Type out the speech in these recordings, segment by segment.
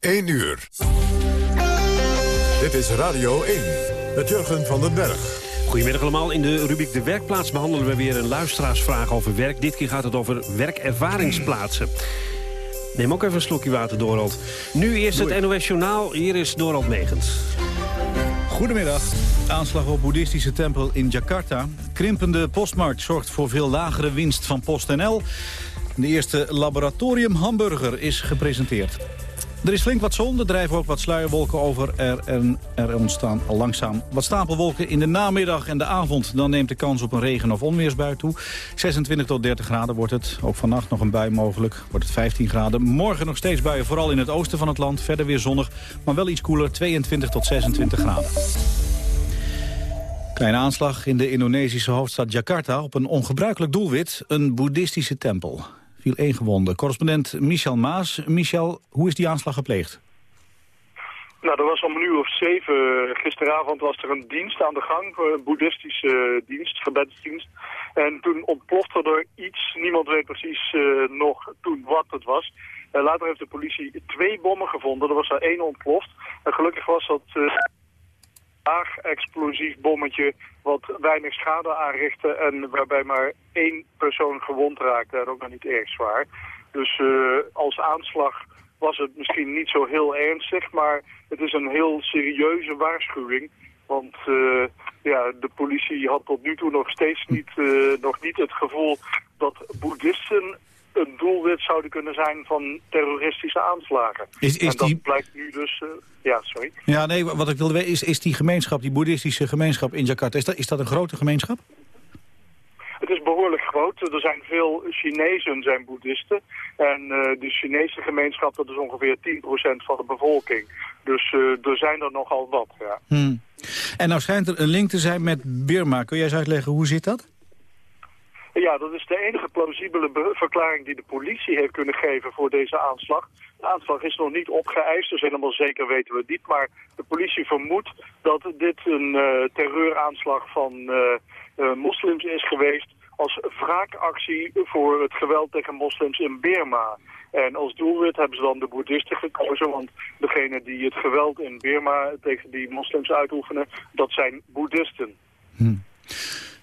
1 uur. Dit is Radio 1 met Jurgen van den Berg. Goedemiddag allemaal. In de rubriek De Werkplaats behandelen we weer een luisteraarsvraag over werk. Dit keer gaat het over werkervaringsplaatsen. Neem ook even een slokje water, Dorald. Nu eerst het NOS Journaal. Hier is Dorald Megens. Goedemiddag. Aanslag op boeddhistische tempel in Jakarta. Krimpende postmarkt zorgt voor veel lagere winst van PostNL. De eerste laboratorium hamburger is gepresenteerd. Er is flink wat zon, er drijven ook wat sluierwolken over. Er, en er ontstaan langzaam wat stapelwolken in de namiddag en de avond. Dan neemt de kans op een regen- of onweersbui toe. 26 tot 30 graden wordt het. Ook vannacht nog een bui mogelijk. Wordt het 15 graden. Morgen nog steeds buien, vooral in het oosten van het land. Verder weer zonnig, maar wel iets koeler. 22 tot 26 graden. Kleine aanslag in de Indonesische hoofdstad Jakarta op een ongebruikelijk doelwit, een boeddhistische tempel viel één gewonde. Correspondent Michel Maas. Michel, hoe is die aanslag gepleegd? Nou, dat was om een uur of zeven. Gisteravond was er een dienst aan de gang, een boeddhistische dienst, gebedsdienst. En toen ontplofte er iets, niemand weet precies nog toen wat het was. Later heeft de politie twee bommen gevonden, er was er één ontploft. En gelukkig was dat... laag explosief bommetje wat weinig schade aanrichtte en waarbij maar één persoon gewond raakte en ook nog niet erg zwaar. Dus uh, als aanslag was het misschien niet zo heel ernstig, maar het is een heel serieuze waarschuwing. Want uh, ja, de politie had tot nu toe nog steeds niet, uh, nog niet het gevoel dat boeddhisten een doelwit zouden kunnen zijn van terroristische aanslagen. Is, is en dat die... blijkt nu dus... Uh, ja, sorry. Ja, nee, wat ik wilde weten is, is die gemeenschap, die boeddhistische gemeenschap in Jakarta, is dat, is dat een grote gemeenschap? Het is behoorlijk groot. Er zijn veel Chinezen, zijn boeddhisten. En uh, de Chinese gemeenschap, dat is ongeveer 10% van de bevolking. Dus uh, er zijn er nogal wat, ja. Hmm. En nou schijnt er een link te zijn met Birma. Kun jij eens uitleggen, hoe zit dat? Ja, dat is de enige plausibele verklaring die de politie heeft kunnen geven voor deze aanslag. De aanslag is nog niet opgeëist, dus helemaal zeker weten we het niet. Maar de politie vermoedt dat dit een uh, terreuraanslag van uh, uh, moslims is geweest als wraakactie voor het geweld tegen moslims in Burma. En als doelwit hebben ze dan de boeddhisten gekozen, want degene die het geweld in Burma tegen die moslims uitoefenen, dat zijn boeddhisten. Hm.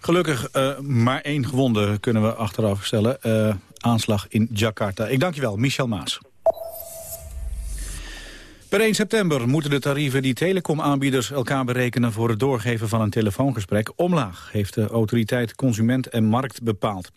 Gelukkig uh, maar één gewonde kunnen we achteraf stellen. Uh, aanslag in Jakarta. Ik dank je wel, Michel Maas. Per 1 september moeten de tarieven die telecomaanbieders elkaar berekenen voor het doorgeven van een telefoongesprek omlaag, heeft de autoriteit Consument en Markt bepaald.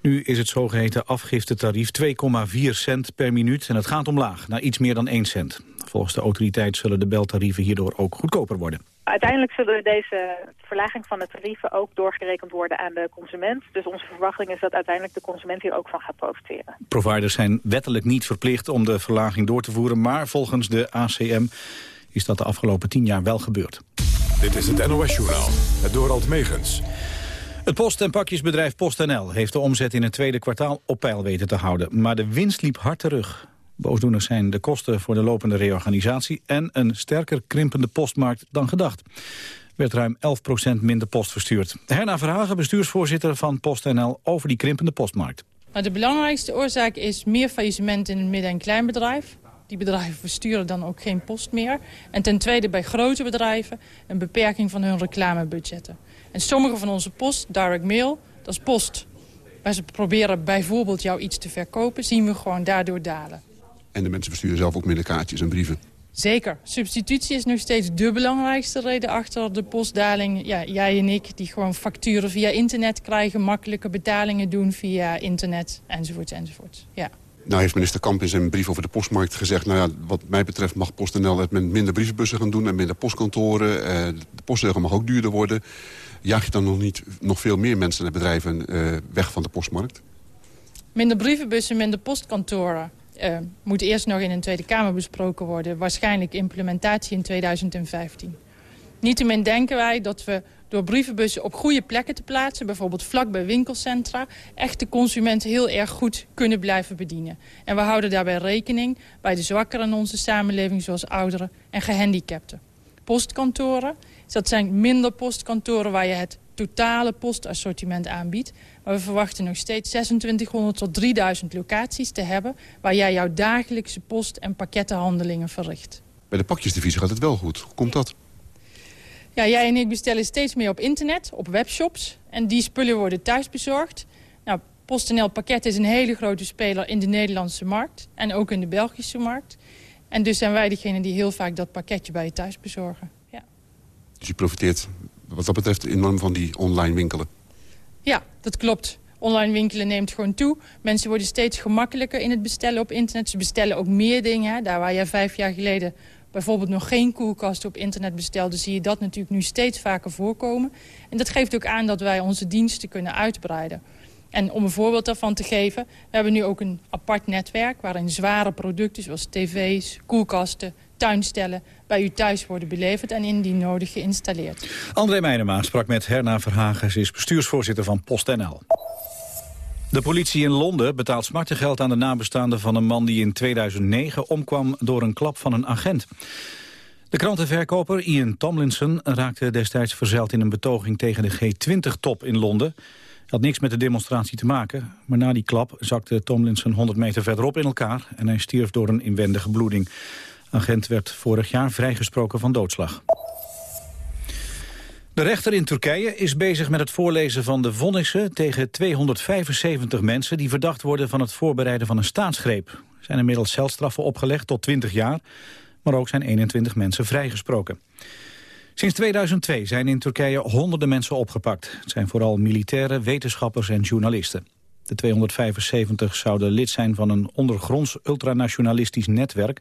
Nu is het zogeheten afgiftetarief 2,4 cent per minuut en het gaat omlaag naar iets meer dan 1 cent. Volgens de autoriteit zullen de beltarieven hierdoor ook goedkoper worden. Uiteindelijk zullen deze verlaging van de tarieven ook doorgerekend worden aan de consument. Dus onze verwachting is dat uiteindelijk de consument hier ook van gaat profiteren. Providers zijn wettelijk niet verplicht om de verlaging door te voeren, maar volgens de ACM is dat de afgelopen tien jaar wel gebeurd. Dit is het NOS Journaal, het Dorald Megens. Het post- en pakjesbedrijf PostNL heeft de omzet in het tweede kwartaal op peil weten te houden. Maar de winst liep hard terug. Boosdoeners zijn de kosten voor de lopende reorganisatie... en een sterker krimpende postmarkt dan gedacht. Er werd ruim 11% minder post verstuurd. Herna Verhagen, bestuursvoorzitter van PostNL... over die krimpende postmarkt. De belangrijkste oorzaak is meer faillissement in het midden- en kleinbedrijf. Die bedrijven versturen dan ook geen post meer. En ten tweede bij grote bedrijven een beperking van hun reclamebudgetten. En sommige van onze post, direct mail, dat is post... waar ze proberen bijvoorbeeld jou iets te verkopen... zien we gewoon daardoor dalen. En de mensen versturen zelf ook minder kaartjes en brieven. Zeker. Substitutie is nog steeds de belangrijkste reden achter de postdaling. Ja, jij en ik die gewoon facturen via internet krijgen... makkelijke betalingen doen via internet, enzovoort, enzovoort. Ja. Nou heeft minister Kamp in zijn brief over de postmarkt gezegd... nou ja, wat mij betreft mag PostNL het met minder brievenbussen gaan doen... en minder postkantoren. Eh, de postzegel mag ook duurder worden. Jaag je dan nog niet nog veel meer mensen en bedrijven uh, weg van de postmarkt? Minder brievenbussen, minder postkantoren. Uh, moet eerst nog in een Tweede Kamer besproken worden. Waarschijnlijk implementatie in 2015. Niettemin denken wij dat we door brievenbussen op goede plekken te plaatsen... bijvoorbeeld vlak bij winkelcentra... echt de consument heel erg goed kunnen blijven bedienen. En we houden daarbij rekening bij de zwakkeren in onze samenleving... zoals ouderen en gehandicapten. Postkantoren, dat zijn minder postkantoren waar je het totale postassortiment aanbiedt. Maar we verwachten nog steeds 2600 tot 3000 locaties te hebben... waar jij jouw dagelijkse post- en pakkettenhandelingen verricht. Bij de pakjesdivisie gaat het wel goed. Hoe komt dat? Ja, jij en ik bestellen steeds meer op internet, op webshops. En die spullen worden thuis bezorgd. Nou, PostNL Pakket is een hele grote speler in de Nederlandse markt. En ook in de Belgische markt. En dus zijn wij degene die heel vaak dat pakketje bij je thuis bezorgen. Ja. Dus je profiteert wat dat betreft enorm van die online winkelen? Ja, dat klopt. Online winkelen neemt gewoon toe. Mensen worden steeds gemakkelijker in het bestellen op internet. Ze bestellen ook meer dingen. Daar waar jij vijf jaar geleden bijvoorbeeld nog geen koelkast op internet bestelde... zie je dat natuurlijk nu steeds vaker voorkomen. En dat geeft ook aan dat wij onze diensten kunnen uitbreiden. En om een voorbeeld daarvan te geven... we hebben nu ook een apart netwerk... waarin zware producten zoals tv's, koelkasten, tuinstellen... bij u thuis worden beleverd en indien nodig geïnstalleerd. André Meijnema sprak met Herna Verhagen. Ze is bestuursvoorzitter van PostNL. De politie in Londen betaalt smartengeld aan de nabestaanden van een man die in 2009 omkwam door een klap van een agent. De krantenverkoper Ian Tomlinson raakte destijds verzeild in een betoging tegen de G20-top in Londen. Had niks met de demonstratie te maken, maar na die klap zakte Tomlinson 100 meter verderop in elkaar en hij stierf door een inwendige bloeding. Agent werd vorig jaar vrijgesproken van doodslag. De rechter in Turkije is bezig met het voorlezen van de vonnissen tegen 275 mensen die verdacht worden van het voorbereiden van een staatsgreep. Er zijn inmiddels celstraffen opgelegd tot 20 jaar, maar ook zijn 21 mensen vrijgesproken. Sinds 2002 zijn in Turkije honderden mensen opgepakt. Het zijn vooral militairen, wetenschappers en journalisten. De 275 zouden lid zijn van een ondergronds ultranationalistisch netwerk...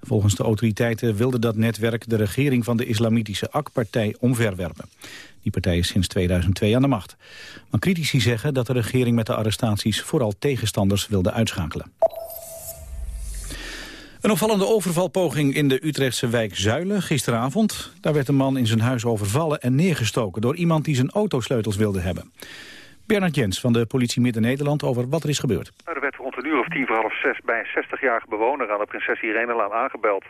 Volgens de autoriteiten wilde dat netwerk de regering van de islamitische AK-partij omverwerpen. Die partij is sinds 2002 aan de macht. Maar critici zeggen dat de regering met de arrestaties vooral tegenstanders wilde uitschakelen. Een opvallende overvalpoging in de Utrechtse wijk Zuilen gisteravond. Daar werd een man in zijn huis overvallen en neergestoken door iemand die zijn autosleutels wilde hebben. Bernard Jens van de politie Midden-Nederland over wat er is gebeurd. Uur of tien voor half zes bij een 60-jarige bewoner aan de Prinses Irenelaan aangebeld.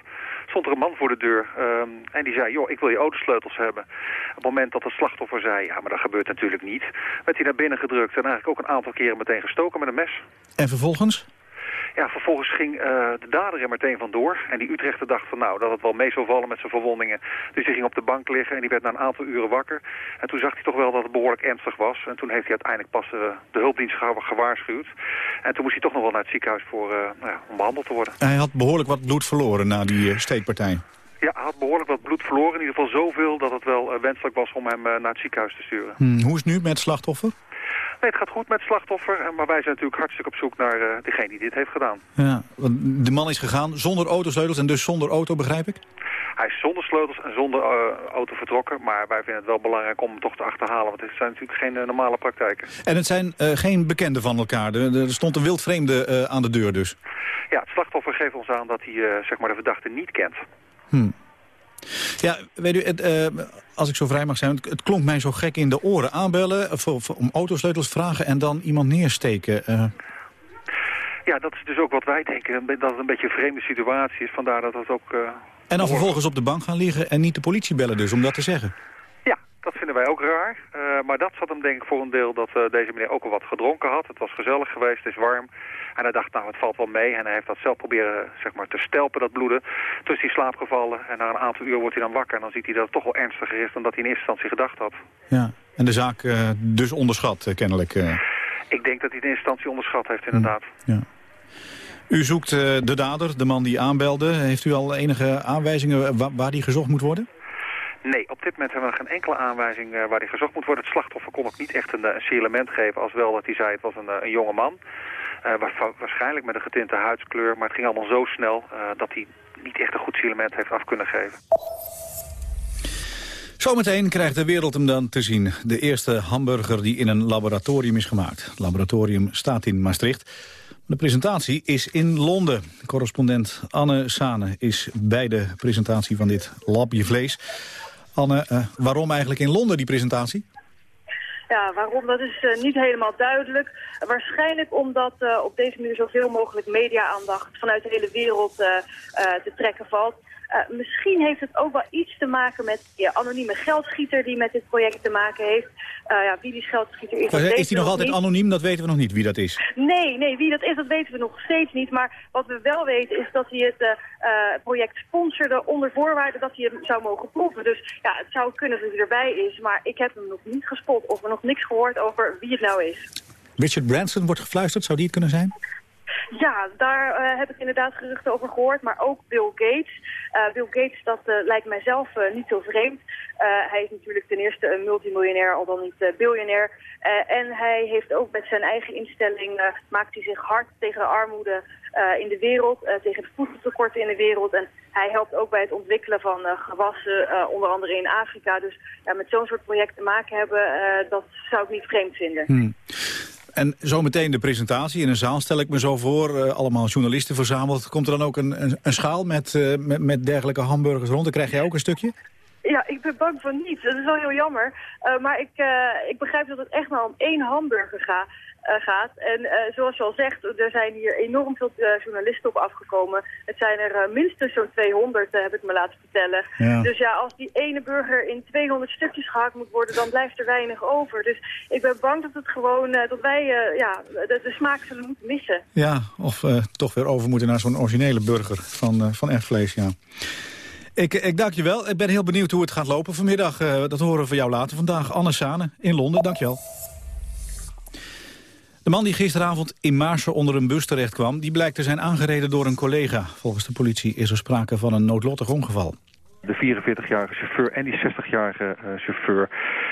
Stond er een man voor de deur um, en die zei, joh, ik wil je autosleutels hebben. Op het moment dat het slachtoffer zei, ja, maar dat gebeurt natuurlijk niet, werd hij naar binnen gedrukt en eigenlijk ook een aantal keren meteen gestoken met een mes. En vervolgens? Ja, vervolgens ging uh, de dader er meteen vandoor. En die Utrechter dacht van nou, dat het wel mee zou vallen met zijn verwondingen. Dus die ging op de bank liggen en die werd na een aantal uren wakker. En toen zag hij toch wel dat het behoorlijk ernstig was. En toen heeft hij uiteindelijk pas uh, de hulpdienst gewaarschuwd. En toen moest hij toch nog wel naar het ziekenhuis voor, uh, nou ja, om behandeld te worden. Hij had behoorlijk wat bloed verloren na die steekpartij. Ja, hij had behoorlijk wat bloed verloren. In ieder geval zoveel dat het wel wenselijk was om hem naar het ziekenhuis te sturen. Hmm, hoe is het nu met het slachtoffer? Nee, het gaat goed met het slachtoffer, maar wij zijn natuurlijk hartstikke op zoek naar uh, degene die dit heeft gedaan. Ja, want de man is gegaan zonder autosleutels en dus zonder auto, begrijp ik? Hij is zonder sleutels en zonder uh, auto vertrokken, maar wij vinden het wel belangrijk om hem toch te achterhalen, want dit zijn natuurlijk geen uh, normale praktijken. En het zijn geen bekenden van elkaar, er, er stond een wildvreemde aan de deur dus? Ja, het slachtoffer geeft ons aan dat hij zeg maar de verdachte niet kent. Hmm. Ja, weet u, het, uh, als ik zo vrij mag zijn, het, het, klonk mij zo gek in de oren. Aanbellen, voor, voor, om autosleutels vragen en dan iemand neersteken. Uh. Ja, dat is dus ook wat wij denken, dat het een beetje een vreemde situatie is. Vandaar dat het ook... Uh, en dan vervolgens op de bank gaan liggen en niet de politie bellen dus, om dat te zeggen? Ja, dat vinden wij ook raar. Maar dat zat hem denk ik voor een deel dat deze meneer ook al wat gedronken had. Het was gezellig geweest, het is warm. En hij dacht, nou, het valt wel mee. En hij heeft dat zelf proberen zeg maar, te stelpen, dat bloeden. Toen is hij slaap gevallen. En na een aantal uur wordt hij dan wakker. En dan ziet hij dat het toch wel ernstiger is dan dat hij in eerste instantie gedacht had. Ja, en de zaak uh, dus onderschat, uh, kennelijk. Uh. Ik denk dat hij het in eerste instantie onderschat heeft, inderdaad. Ja. U zoekt de dader, de man die aanbelde. Heeft u al enige aanwijzingen waar, waar die gezocht moet worden? Nee, op dit moment hebben we geen enkele aanwijzing waar die gezocht moet worden. Het slachtoffer kon ook niet echt een, een geven, als wel dat hij zei het was een, een jonge man. Uh, waarschijnlijk met een getinte huidskleur, maar het ging allemaal zo snel uh, dat hij niet echt een goed signalement heeft af kunnen geven. Zometeen krijgt de wereld hem dan te zien. De eerste hamburger die in een laboratorium is gemaakt. Het laboratorium staat in Maastricht. De presentatie is in Londen. Correspondent Anne Sane is bij de presentatie van dit labje vlees. Anne, uh, waarom eigenlijk in Londen die presentatie? Ja, waarom, dat is uh, niet helemaal duidelijk. Waarschijnlijk omdat uh, op deze manier zoveel mogelijk media-aandacht vanuit de hele wereld uh, te trekken valt. Uh, misschien heeft het ook wel iets te maken met ja, anonieme geldschieter die met dit project te maken heeft. Uh, ja, wie die geldschieter is, Is die nog altijd anoniem? Dat weten we nog niet wie dat is. Nee, nee, wie dat is, dat weten we nog steeds niet. Maar wat we wel weten is dat hij het uh, project sponsorde onder voorwaarde dat hij hem zou mogen plotten. Dus ja, het zou kunnen dat hij erbij is, maar ik heb hem nog niet gespot of nog niks gehoord over wie het nou is. Richard Branson wordt gefluisterd, zou die het kunnen zijn? Ja, daar uh, heb ik inderdaad geruchten over gehoord, maar ook Bill Gates. Uh, Bill Gates, dat uh, lijkt mijzelf niet zo vreemd. hij is natuurlijk ten eerste een multimiljonair, al dan niet biljonair. en hij heeft ook met zijn eigen instelling, maakt hij zich hard tegen de armoede in de wereld, tegen de voedseltekorten in de wereld. En hij helpt ook bij het ontwikkelen van gewassen, onder andere in Afrika. Dus met zo'n soort project te maken hebben, dat zou ik niet vreemd vinden. Hmm. En zometeen de presentatie in een zaal, stel ik me zo voor. Uh, allemaal journalisten verzameld. Komt er dan ook een, een, een schaal met, uh, met, met, dergelijke hamburgers rond? Dan krijg jij ook een stukje? Ja, ik ben bang van niet. Dat is wel heel jammer. Uh, maar ik, ik begrijp dat het echt maar om één hamburger gaat. Uh, gaat. En uh, zoals je al zegt, er zijn hier enorm veel uh, journalisten op afgekomen. Het zijn er minstens zo'n 200, heb ik me laten vertellen. Ja. Dus ja, als die ene burger in 200 stukjes gehakt moet worden, dan blijft er weinig over. Dus ik ben bang dat het gewoon, dat wij ja, de, de, smaak zullen moeten missen. Ja, of toch weer over moeten naar zo'n originele burger van, van echt vlees, ja. Ik, ik dank je wel. Ik ben heel benieuwd hoe het gaat lopen vanmiddag. dat horen we van jou later vandaag. Anne Sane in Londen, dank je wel. De man die gisteravond in Maarsen onder een bus terecht kwam... die blijkt te zijn aangereden door een collega. Volgens de politie is er sprake van een noodlottig ongeval. De 44-jarige chauffeur en die 60-jarige uh, chauffeur,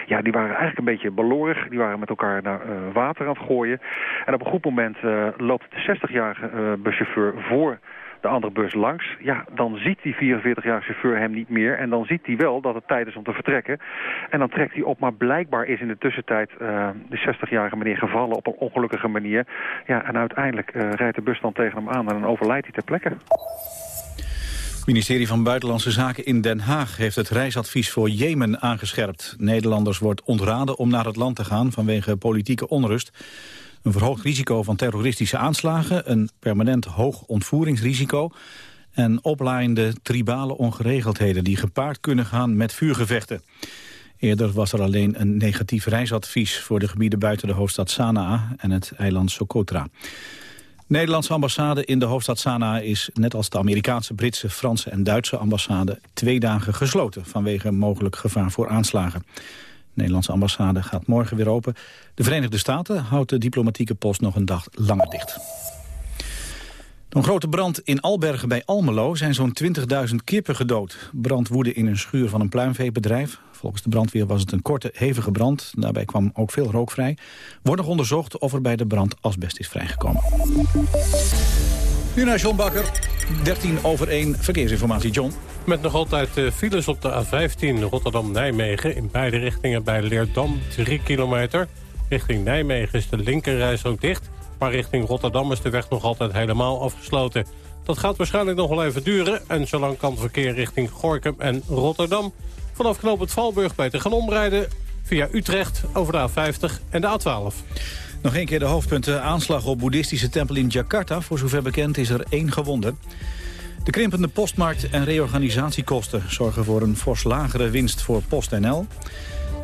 ja, die waren eigenlijk een beetje balorig. Die waren met elkaar naar uh, water aan het gooien. En op een goed moment uh, loopt de 60-jarige buschauffeur voor de andere bus langs. Ja, dan ziet die 44-jarige chauffeur hem niet meer. En dan ziet hij wel dat het tijd is om te vertrekken. En dan trekt hij op. Maar blijkbaar is in de tussentijd uh, de 60-jarige meneer gevallen op een ongelukkige manier. Ja, en uiteindelijk uh, rijdt de bus dan tegen hem aan en dan overlijdt hij ter plekke. Het ministerie van Buitenlandse Zaken in Den Haag heeft het reisadvies voor Jemen aangescherpt. Nederlanders wordt ontraden om naar het land te gaan vanwege politieke onrust. Een verhoogd risico van terroristische aanslagen, een permanent hoog ontvoeringsrisico en oplaaiende tribale ongeregeldheden die gepaard kunnen gaan met vuurgevechten. Eerder was er alleen een negatief reisadvies voor de gebieden buiten de hoofdstad Sanaa en het eiland Socotra. De Nederlandse ambassade in de hoofdstad Sanaa is, net als de Amerikaanse, Britse, Franse en Duitse ambassade, twee dagen gesloten vanwege mogelijk gevaar voor aanslagen. De Nederlandse ambassade gaat morgen weer open. De Verenigde Staten houdt de diplomatieke post nog een dag langer dicht. Door een grote brand in Albergen bij Almelo zijn zo'n 20.000 kippen gedood. Brand woedde in een schuur van een pluimveebedrijf. Volgens de brandweer was het een korte, hevige brand. Daarbij kwam ook veel rook vrij. Wordt nog onderzocht of er bij de brand asbest is vrijgekomen. Nu naar John Bakker. 13 over 1 verkeersinformatie, John. Met nog altijd uh, files op de A15 Rotterdam-Nijmegen... in beide richtingen bij Leerdam, 3 kilometer. Richting Nijmegen is de linkerreis ook dicht... maar richting Rotterdam is de weg nog altijd helemaal afgesloten. Dat gaat waarschijnlijk nog wel even duren... en zolang kan verkeer richting Gorkum en Rotterdam... vanaf knoop het Valburg beter gaan omrijden... via Utrecht over de A50 en de A12. Nog een keer de hoofdpunten. Aanslag op boeddhistische tempel in Jakarta. Voor zover bekend is er één gewonde. De krimpende postmarkt en reorganisatiekosten zorgen voor een fors lagere winst voor PostNL.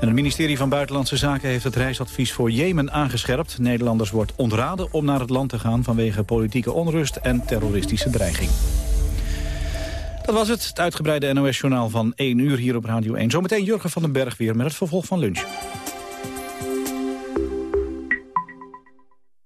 En het ministerie van Buitenlandse Zaken heeft het reisadvies voor Jemen aangescherpt. Nederlanders wordt ontraden om naar het land te gaan vanwege politieke onrust en terroristische dreiging. Dat was het, het uitgebreide NOS-journaal van 1 uur hier op Radio 1. Zometeen Jurgen van den Berg weer met het vervolg van lunch.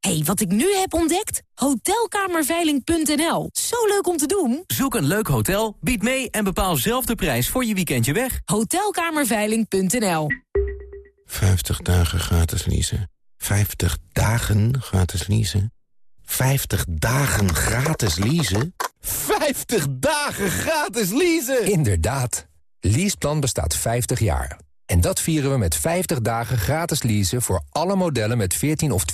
hey, wat ik nu heb ontdekt? Hotelkamerveiling.nl. Zo leuk om te doen. Zoek een leuk hotel, bied mee en bepaal zelf de prijs voor je weekendje weg. Hotelkamerveiling.nl 50 dagen gratis leasen. 50 dagen gratis leasen. 50 dagen gratis leasen. 50 dagen gratis leasen! Inderdaad. Leaseplan bestaat 50 jaar. En dat vieren we met 50 dagen gratis leasen voor alle modellen met 14 of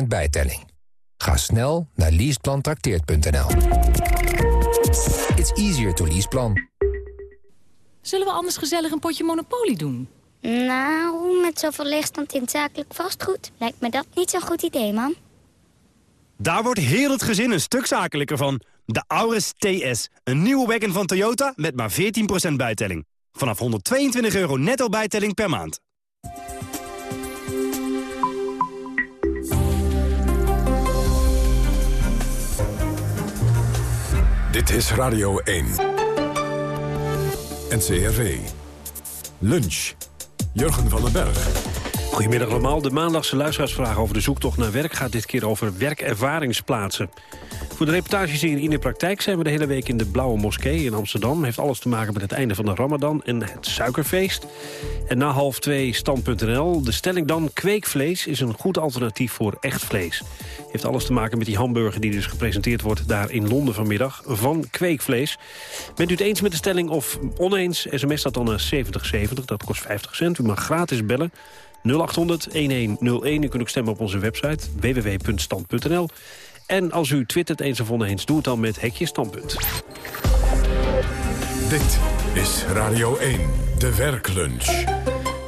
20% bijtelling. Ga snel naar leaseplantrakteert.nl. It's easier to leaseplan. Zullen we anders gezellig een potje Monopoly doen? Nou, met zoveel leegstand in zakelijk vastgoed lijkt me dat niet zo'n goed idee, man. Daar wordt heel het gezin een stuk zakelijker van. De Auris TS, een nieuwe wagon van Toyota met maar 14% bijtelling. Vanaf 122 euro netto bijtelling per maand. Dit is Radio 1. NCRV. Lunch. Jurgen van den Berg. Goedemiddag allemaal. De maandagse luisteraarsvraag over de zoektocht naar werk... gaat dit keer over werkervaringsplaatsen. Voor de reportages hier in de praktijk zijn we de hele week in de Blauwe Moskee in Amsterdam. Heeft alles te maken met het einde van de Ramadan en het suikerfeest. En na half twee stand.nl. De stelling dan, kweekvlees is een goed alternatief voor echt vlees. Heeft alles te maken met die hamburger die dus gepresenteerd wordt daar in Londen vanmiddag van kweekvlees. Bent u het eens met de stelling of oneens? SMS dat dan naar 7070, dat kost 50 cent. U mag gratis bellen. 0800-1101. U kunt ook stemmen op onze website www.stand.nl. En als u twittert eens of oneens, doe het dan met Hekje Standpunt. Dit is Radio 1, de werklunch.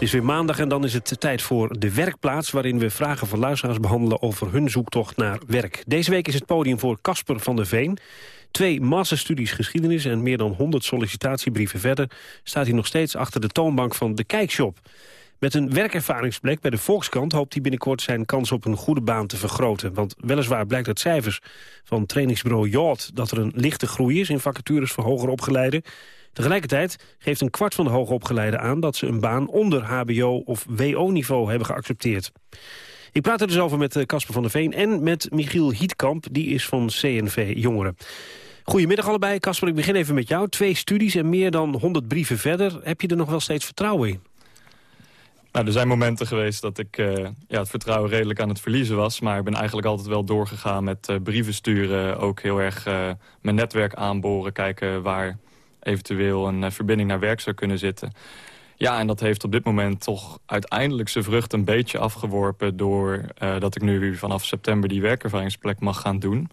Het is weer maandag en dan is het tijd voor de werkplaats... waarin we vragen van luisteraars behandelen over hun zoektocht naar werk. Deze week is het podium voor Casper van der Veen. Twee masterstudies geschiedenis en meer dan 100 sollicitatiebrieven verder... staat hij nog steeds achter de toonbank van de Kijkshop. Met een werkervaringsplek bij de Volkskrant hoopt hij binnenkort zijn kans op een goede baan te vergroten. Want weliswaar blijkt uit cijfers van trainingsbureau Yacht dat er een lichte groei is in vacatures voor hoger opgeleiden. Tegelijkertijd geeft een kwart van de hoogopgeleiden aan dat ze een baan onder hbo of wo-niveau hebben geaccepteerd. Ik praat er dus over met eh, Casper van der Veen en met Michiel Hietkamp, die is van CNV Jongeren. Goedemiddag allebei. Casper, ik begin even met jou. Twee studies en meer dan 100 brieven verder. Heb je er nog wel steeds vertrouwen in? Nou, er zijn momenten geweest dat ik uh, ja, het vertrouwen redelijk aan het verliezen was. Maar ik ben eigenlijk altijd wel doorgegaan met uh, brieven sturen. Ook heel erg uh, mijn netwerk aanboren. Kijken waar eventueel een verbinding naar werk zou kunnen zitten. Ja, en dat heeft op dit moment toch uiteindelijk zijn vrucht een beetje afgeworpen... doordat ik nu vanaf september die werkervaringsplek mag gaan doen.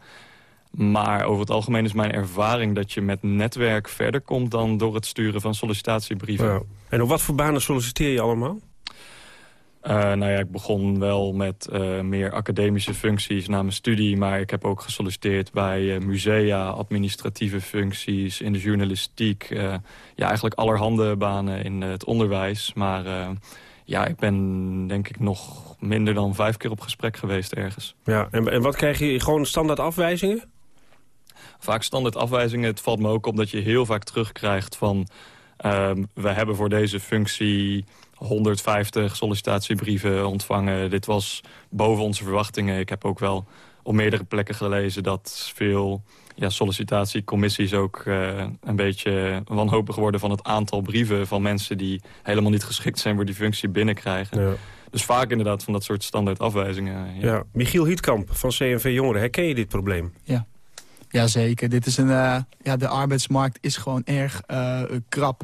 Maar over het algemeen is mijn ervaring dat je met netwerk verder komt... dan door het sturen van sollicitatiebrieven. En op wat voor banen solliciteer je allemaal? Uh, nou ja, ik begon wel met uh, meer academische functies na mijn studie... maar ik heb ook gesolliciteerd bij uh, musea, administratieve functies... in de journalistiek, ja, eigenlijk allerhande banen in het onderwijs. Maar ja, ik ben denk ik nog minder dan vijf keer op gesprek geweest ergens. Ja, en, en wat krijg je? Gewoon standaard afwijzingen? Vaak standaard afwijzingen. Het valt me ook op dat je heel vaak terugkrijgt van... we hebben voor deze functie 150 sollicitatiebrieven ontvangen. Dit was boven onze verwachtingen. Ik heb ook wel op meerdere plekken gelezen dat veel ja, sollicitatiecommissies ook uh, een beetje wanhopig worden van het aantal brieven van mensen die helemaal niet geschikt zijn voor die functie binnenkrijgen. Ja. Dus vaak inderdaad van dat soort standaard afwijzingen. Ja. ja. Michiel Hietkamp van CNV Jongeren, herken je dit probleem? Ja. Jazeker, dit is een, uh, ja, de arbeidsmarkt is gewoon erg uh, krap.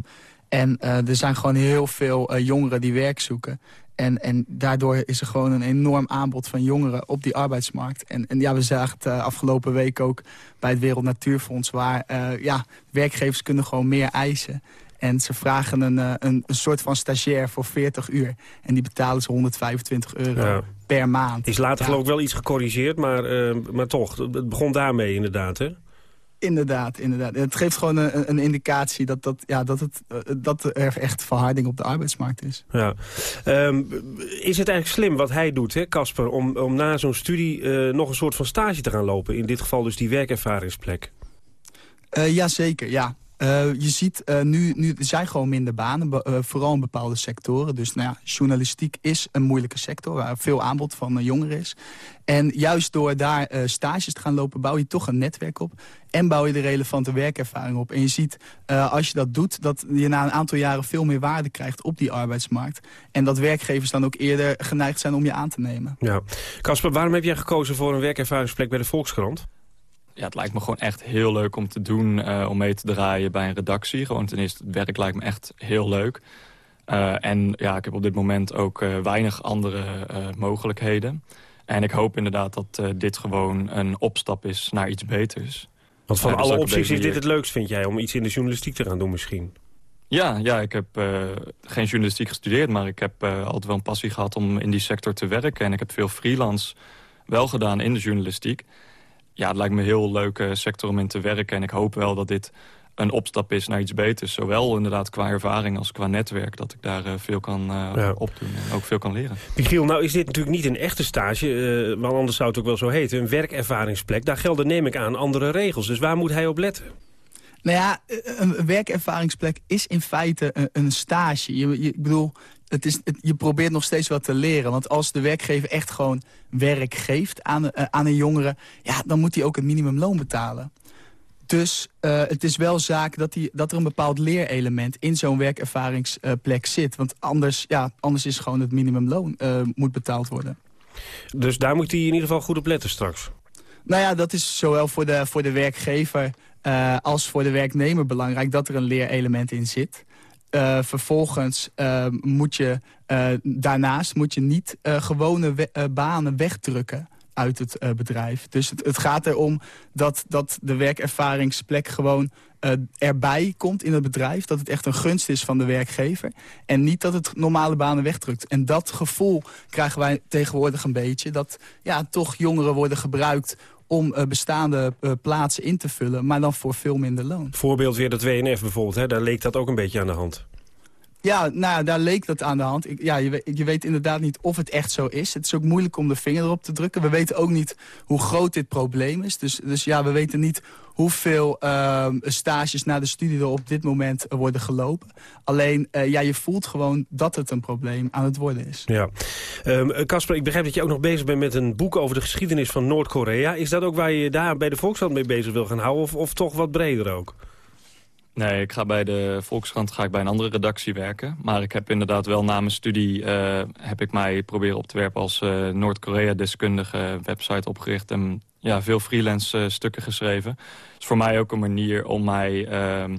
En uh, er zijn gewoon heel veel uh, jongeren die werk zoeken. En, en daardoor is er gewoon een enorm aanbod van jongeren op die arbeidsmarkt. En, en ja, we zagen het uh, afgelopen week ook bij het Wereld Natuurfonds... waar ja, werkgevers kunnen gewoon meer eisen. En ze vragen een, een, een, soort van stagiair voor 40 uur. En die betalen ze 125 euro ja. per maand. Is later ja. geloof ik wel iets gecorrigeerd, maar, maar toch. Het begon daarmee inderdaad, hè? Inderdaad, inderdaad. Het geeft gewoon een, een indicatie dat, dat, ja, dat, het, dat er echt verharding op de arbeidsmarkt is. Ja. Um, is het eigenlijk slim wat hij doet, Casper, om, om na zo'n studie uh, nog een soort van stage te gaan lopen? In dit geval dus die werkervaringsplek. Uh, Jazeker, ja. Uh, je ziet, uh, nu, nu zijn gewoon minder banen, uh, vooral in bepaalde sectoren. Dus nou ja, journalistiek is een moeilijke sector waar veel aanbod van jongeren is. En juist door daar stages te gaan lopen, bouw je toch een netwerk op. En bouw je de relevante werkervaring op. En je ziet, als je dat doet, dat je na een aantal jaren veel meer waarde krijgt op die arbeidsmarkt. En dat werkgevers dan ook eerder geneigd zijn om je aan te nemen. Ja. Casper, waarom heb jij gekozen voor een werkervaringsplek bij de Volkskrant? Ja, het lijkt me gewoon echt heel leuk om te doen, uh, om mee te draaien bij een redactie. Gewoon ten eerste, het werk lijkt me echt heel leuk. Uh, en ja, ik heb op dit moment ook uh, weinig andere mogelijkheden. En ik hoop inderdaad dat dit gewoon een opstap is naar iets beters. Want van alle opties is dit het leukst, vind jij, om iets in de journalistiek te gaan doen misschien? Ja, ja ik heb geen journalistiek gestudeerd, maar ik heb altijd wel een passie gehad om in die sector te werken. En ik heb veel freelance wel gedaan in de journalistiek. Ja, het lijkt me een heel leuke sector om in te werken. En ik hoop wel dat dit een opstap is naar iets beters. Zowel inderdaad qua ervaring als qua netwerk. Dat ik daar uh, veel kan uh, ja. opdoen en ook veel kan leren. Michiel, nou is dit natuurlijk niet een echte stage. Uh, want anders zou het ook wel zo heten. Een werkervaringsplek. Daar gelden neem ik aan andere regels. Dus waar moet hij op letten? Nou ja, een werkervaringsplek is in feite een, een stage. Je, je, ik bedoel, het is, het, je probeert nog steeds wat te leren. Want als de werkgever echt gewoon werk geeft aan, aan een jongere... Ja, dan moet hij ook het minimumloon betalen. Dus uh, het is wel zaak dat, die, dat er een bepaald leerelement in zo'n werkervaringsplek zit. Want anders, ja, anders is gewoon het minimumloon uh, moet betaald worden. Dus daar moet hij in ieder geval goed op letten straks? Nou ja, dat is zowel voor de, voor de werkgever als voor de werknemer belangrijk... dat er een leerelement in zit. Vervolgens moet je daarnaast moet je niet gewone banen wegdrukken uit het uh, bedrijf. Dus het, het, gaat erom dat, dat de werkervaringsplek gewoon uh, erbij komt in het bedrijf. Dat het echt een gunst is van de werkgever. En niet dat het normale banen wegdrukt. En dat gevoel krijgen wij tegenwoordig een beetje. Dat ja, toch jongeren worden gebruikt om uh, bestaande uh, plaatsen in te vullen, maar dan voor veel minder loon. Voorbeeld weer dat WNF bijvoorbeeld, hè? daar leek dat ook een beetje aan de hand. Ja, nou, daar leek dat aan de hand. Ik, ja, je, weet, je weet inderdaad niet of het echt zo is. Het is ook moeilijk om de vinger erop te drukken. We weten ook niet hoe groot dit probleem is. Dus, dus ja, we weten niet hoeveel uh, stages na de studie er op dit moment worden gelopen. Alleen, uh, ja, je voelt gewoon dat het een probleem aan het worden is. Ja. Casper, um, ik begrijp dat je ook nog bezig bent met een boek over de geschiedenis van Noord-Korea. Is dat ook waar je daar bij de Volkskrant mee bezig wil gaan houden? Of, of toch wat breder ook? Nee, ik ga bij de Volkskrant ga ik bij een andere redactie werken. Maar ik heb inderdaad wel na mijn studie... Uh, heb ik mij proberen op te werpen als uh, Noord-Korea-deskundige website opgericht... en ja, veel freelance uh, stukken geschreven. Het is voor mij ook een manier om mij... Ehm,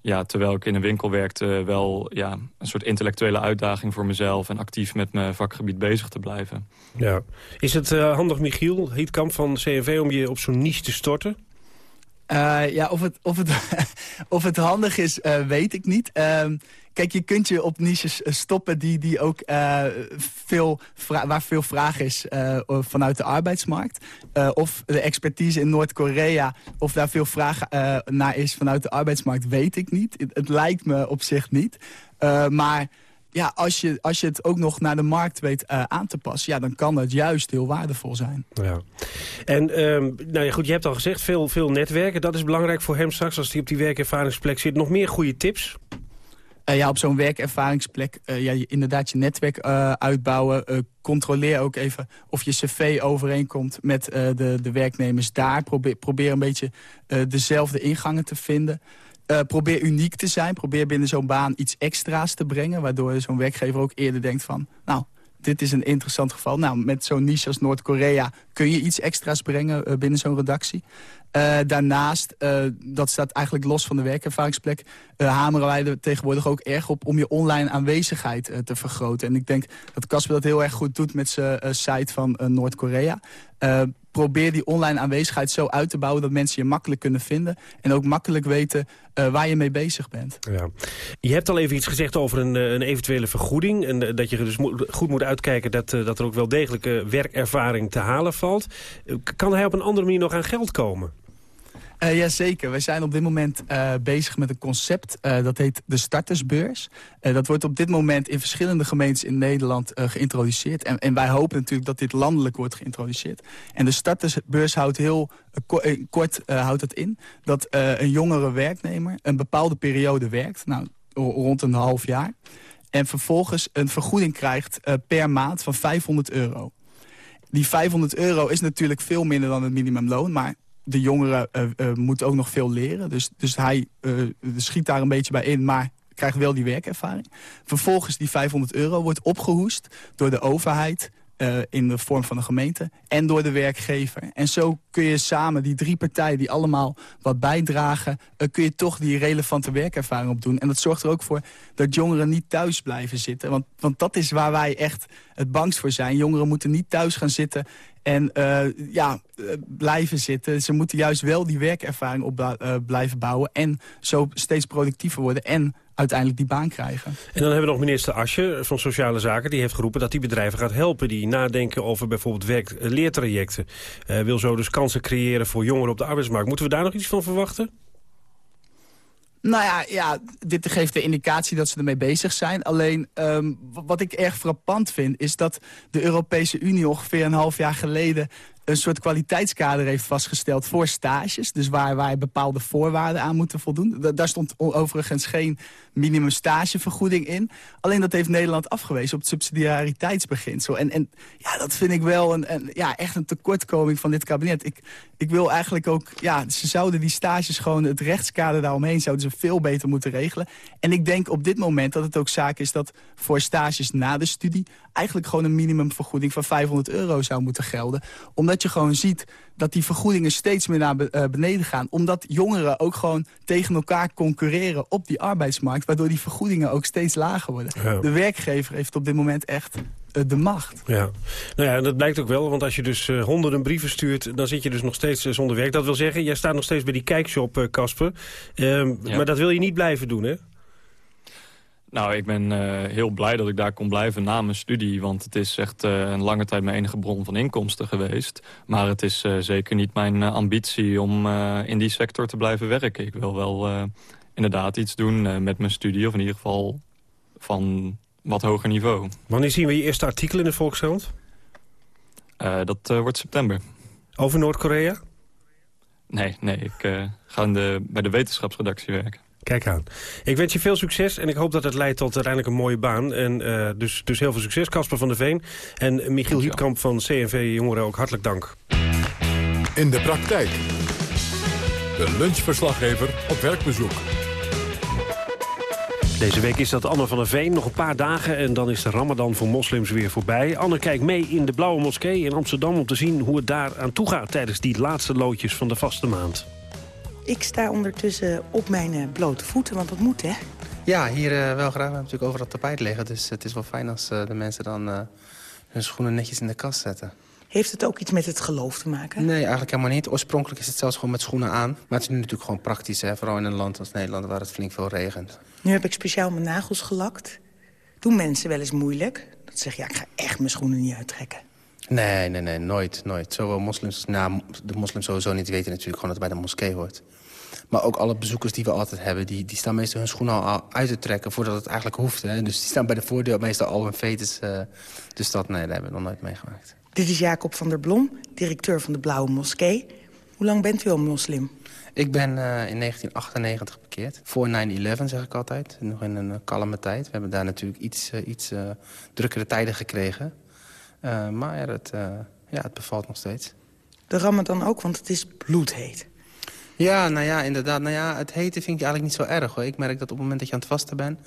ja, terwijl ik in een winkel werkte, wel ja, een soort intellectuele uitdaging voor mezelf... en actief met mijn vakgebied bezig te blijven. Ja. Is het handig, Michiel Hietkamp van CNV, om je op zo'n niche te storten? Uh, ja, of het, of, het, of het handig is, uh, weet ik niet. Uh, kijk, je kunt je op niches eh, stoppen die, die ook, veel waar veel vraag is vanuit de arbeidsmarkt. of de expertise in Noord-Korea, of daar veel vraag naar is vanuit de arbeidsmarkt, weet ik niet. Het, het lijkt me op zich niet. maar ja, als je, als je het ook nog naar de markt weet uh, aan te passen... Ja, dan kan dat juist heel waardevol zijn. Ja. En um, nou ja, goed, je hebt al gezegd, veel, veel netwerken. Dat is belangrijk voor hem straks als hij op die werkervaringsplek zit. Nog meer goede tips? Uh, ja, op zo'n werkervaringsplek uh, ja, je, inderdaad je netwerk uitbouwen. controleer ook even of je cv overeenkomt met de, de werknemers daar. Probeer, probeer een beetje dezelfde ingangen te vinden... Uh, probeer uniek te zijn. Probeer binnen zo'n baan iets extra's te brengen. Waardoor zo'n werkgever ook eerder denkt van... nou, dit is een interessant geval. Nou, met zo'n niche als Noord-Korea kun je iets extra's brengen uh, binnen zo'n redactie. Uh, daarnaast, dat staat eigenlijk los van de werkervaringsplek... hameren wij er tegenwoordig ook erg op om je online aanwezigheid te vergroten. En ik denk dat Casper dat heel erg goed doet met zijn site van Noord-Korea probeer die online aanwezigheid zo uit te bouwen... dat mensen je makkelijk kunnen vinden. En ook makkelijk weten uh, waar je mee bezig bent. Ja. Je hebt al even iets gezegd over een, een eventuele vergoeding. En uh, dat je dus goed moet uitkijken dat, dat er ook wel degelijke werkervaring te halen valt. kan hij op een andere manier nog aan geld komen? Uh, Jazeker, wij zijn op dit moment uh, bezig met een concept. Uh, dat heet de Startersbeurs. dat wordt op dit moment in verschillende gemeentes in Nederland geïntroduceerd. En, en, wij hopen natuurlijk dat dit landelijk wordt geïntroduceerd. En de Startersbeurs houdt heel kort houdt het in... dat een jongere werknemer een bepaalde periode werkt. Nou, rond een half jaar. En vervolgens een vergoeding krijgt per maand van 500 euro. Die 500 euro is natuurlijk veel minder dan het minimumloon... maar de jongeren uh, uh, moet ook nog veel leren. Dus, dus hij uh, schiet daar een beetje bij in, maar krijgt wel die werkervaring. Vervolgens die 500 euro wordt opgehoest door de overheid eh, in de vorm van de gemeente en door de werkgever. En zo kun je samen, die drie partijen die allemaal wat bijdragen... Kun je toch die relevante werkervaring opdoen. En dat zorgt er ook voor dat jongeren niet thuis blijven zitten. Want, want dat is waar wij echt het bangst voor zijn. Jongeren moeten niet thuis gaan zitten en uh, ja, blijven zitten. Ze moeten juist wel die werkervaring op blijven bouwen... en zo steeds productiever worden en uiteindelijk die baan krijgen. En dan hebben we nog minister Asje van Sociale Zaken. Die heeft geroepen dat die bedrijven gaat helpen. Die nadenken over bijvoorbeeld werk-leertrajecten. Uh, wil zo dus kansen creëren voor jongeren op de arbeidsmarkt. Moeten we daar nog iets van verwachten? Nou ja, ja, dit geeft de indicatie dat ze ermee bezig zijn. Alleen, um, wat ik erg frappant vind... is dat de Europese Unie ongeveer een half jaar geleden een soort kwaliteitskader heeft vastgesteld voor stages. Dus waar wij bepaalde voorwaarden aan moeten voldoen. Daar stond overigens geen minimum stagevergoeding in. Alleen dat heeft Nederland afgewezen op het subsidiariteitsbeginsel. En, en ja, dat vind ik wel een, ja, echt een tekortkoming van dit kabinet. Ik, ik wil eigenlijk ook, ja, ze zouden die stages gewoon, het rechtskader daaromheen zouden ze veel beter moeten regelen. En ik denk op dit moment dat het ook zaak is dat voor stages na de studie eigenlijk gewoon een minimumvergoeding van 500 euro zou moeten gelden. Omdat je gewoon ziet dat die vergoedingen steeds meer naar eh, beneden gaan. Omdat jongeren ook gewoon tegen elkaar concurreren op die arbeidsmarkt. Waardoor die vergoedingen ook steeds lager worden. De werkgever heeft op dit moment echt eh, de macht. Ja, nou ja, dat blijkt ook wel, want als je dus uh, honderden brieven stuurt... dan zit je dus nog steeds zonder werk. Dat wil zeggen, jij staat nog steeds bij die kijkshop, Casper. Uh, Maar dat wil je niet blijven doen, hè? Nou, ik ben uh, heel blij dat ik daar kon blijven na mijn studie. Want het is echt uh, een lange tijd mijn enige bron van inkomsten geweest. Maar het is uh, zeker niet mijn ambitie om in die sector te blijven werken. Ik wil wel inderdaad iets doen met mijn studie. Of in ieder geval van wat hoger niveau. Wanneer zien we je eerste artikel in de Volkskrant? dat wordt september. Over Noord-Korea? Nee, nee. Ik ga de, bij de wetenschapsredactie werken. Kijk aan. Ik wens je veel succes en ik hoop dat het leidt tot uiteindelijk een mooie baan. En uh, dus, dus heel veel succes, Casper van der Veen. En Michiel Hietkamp van CNV Jongeren ook hartelijk dank. In de praktijk. De lunchverslaggever op werkbezoek. Deze week is dat Anne van der Veen. Nog een paar dagen en dan is de ramadan voor moslims weer voorbij. Anne kijkt mee in de Blauwe Moskee in Amsterdam... om te zien hoe het daar aan toe gaat tijdens die laatste loodjes van de vaste maand. Ik sta ondertussen op mijn uh, blote voeten, want dat moet, hè? Ja, hier uh, wel graag. We hebben natuurlijk over het tapijt liggen. Dus het is wel fijn als uh, de mensen dan hun schoenen netjes in de kast zetten. Heeft het ook iets met het geloof te maken? Nee, eigenlijk helemaal niet. Oorspronkelijk is het zelfs gewoon met schoenen aan. Maar het is nu natuurlijk gewoon praktisch, hè? vooral in een land als Nederland waar het flink veel regent. Nu heb ik speciaal mijn nagels gelakt. Doen mensen wel eens moeilijk? Dat zeg ja, ik ga echt mijn schoenen niet uittrekken. Nee, nee, nee, nooit, nooit. Zowel moslims, nou, de moslims sowieso niet weten natuurlijk gewoon dat het bij de moskee hoort. Maar ook alle bezoekers die we altijd hebben... die, die staan meestal hun schoenen al uit te trekken voordat het eigenlijk hoeft. Hè? Dus die staan bij de voordeur meestal al een fetus. Uh, dus dat, nee, dat hebben we nog nooit meegemaakt. Dit is Jacob van der Blom, directeur van de Blauwe Moskee. Hoe lang bent u al moslim? Ik ben uh, in 1998 bekeerd. Voor 9-11 zeg ik altijd. Nog in een kalme tijd. We hebben daar natuurlijk iets, uh, iets drukkere tijden gekregen. Maar ja, dat, ja, het bevalt nog steeds. De Ramadan ook, want het is bloedheet. Ja, nou ja, inderdaad. Nou ja, het hete vind ik eigenlijk niet zo erg. Hoor. Ik merk dat op het moment dat je aan het vasten bent...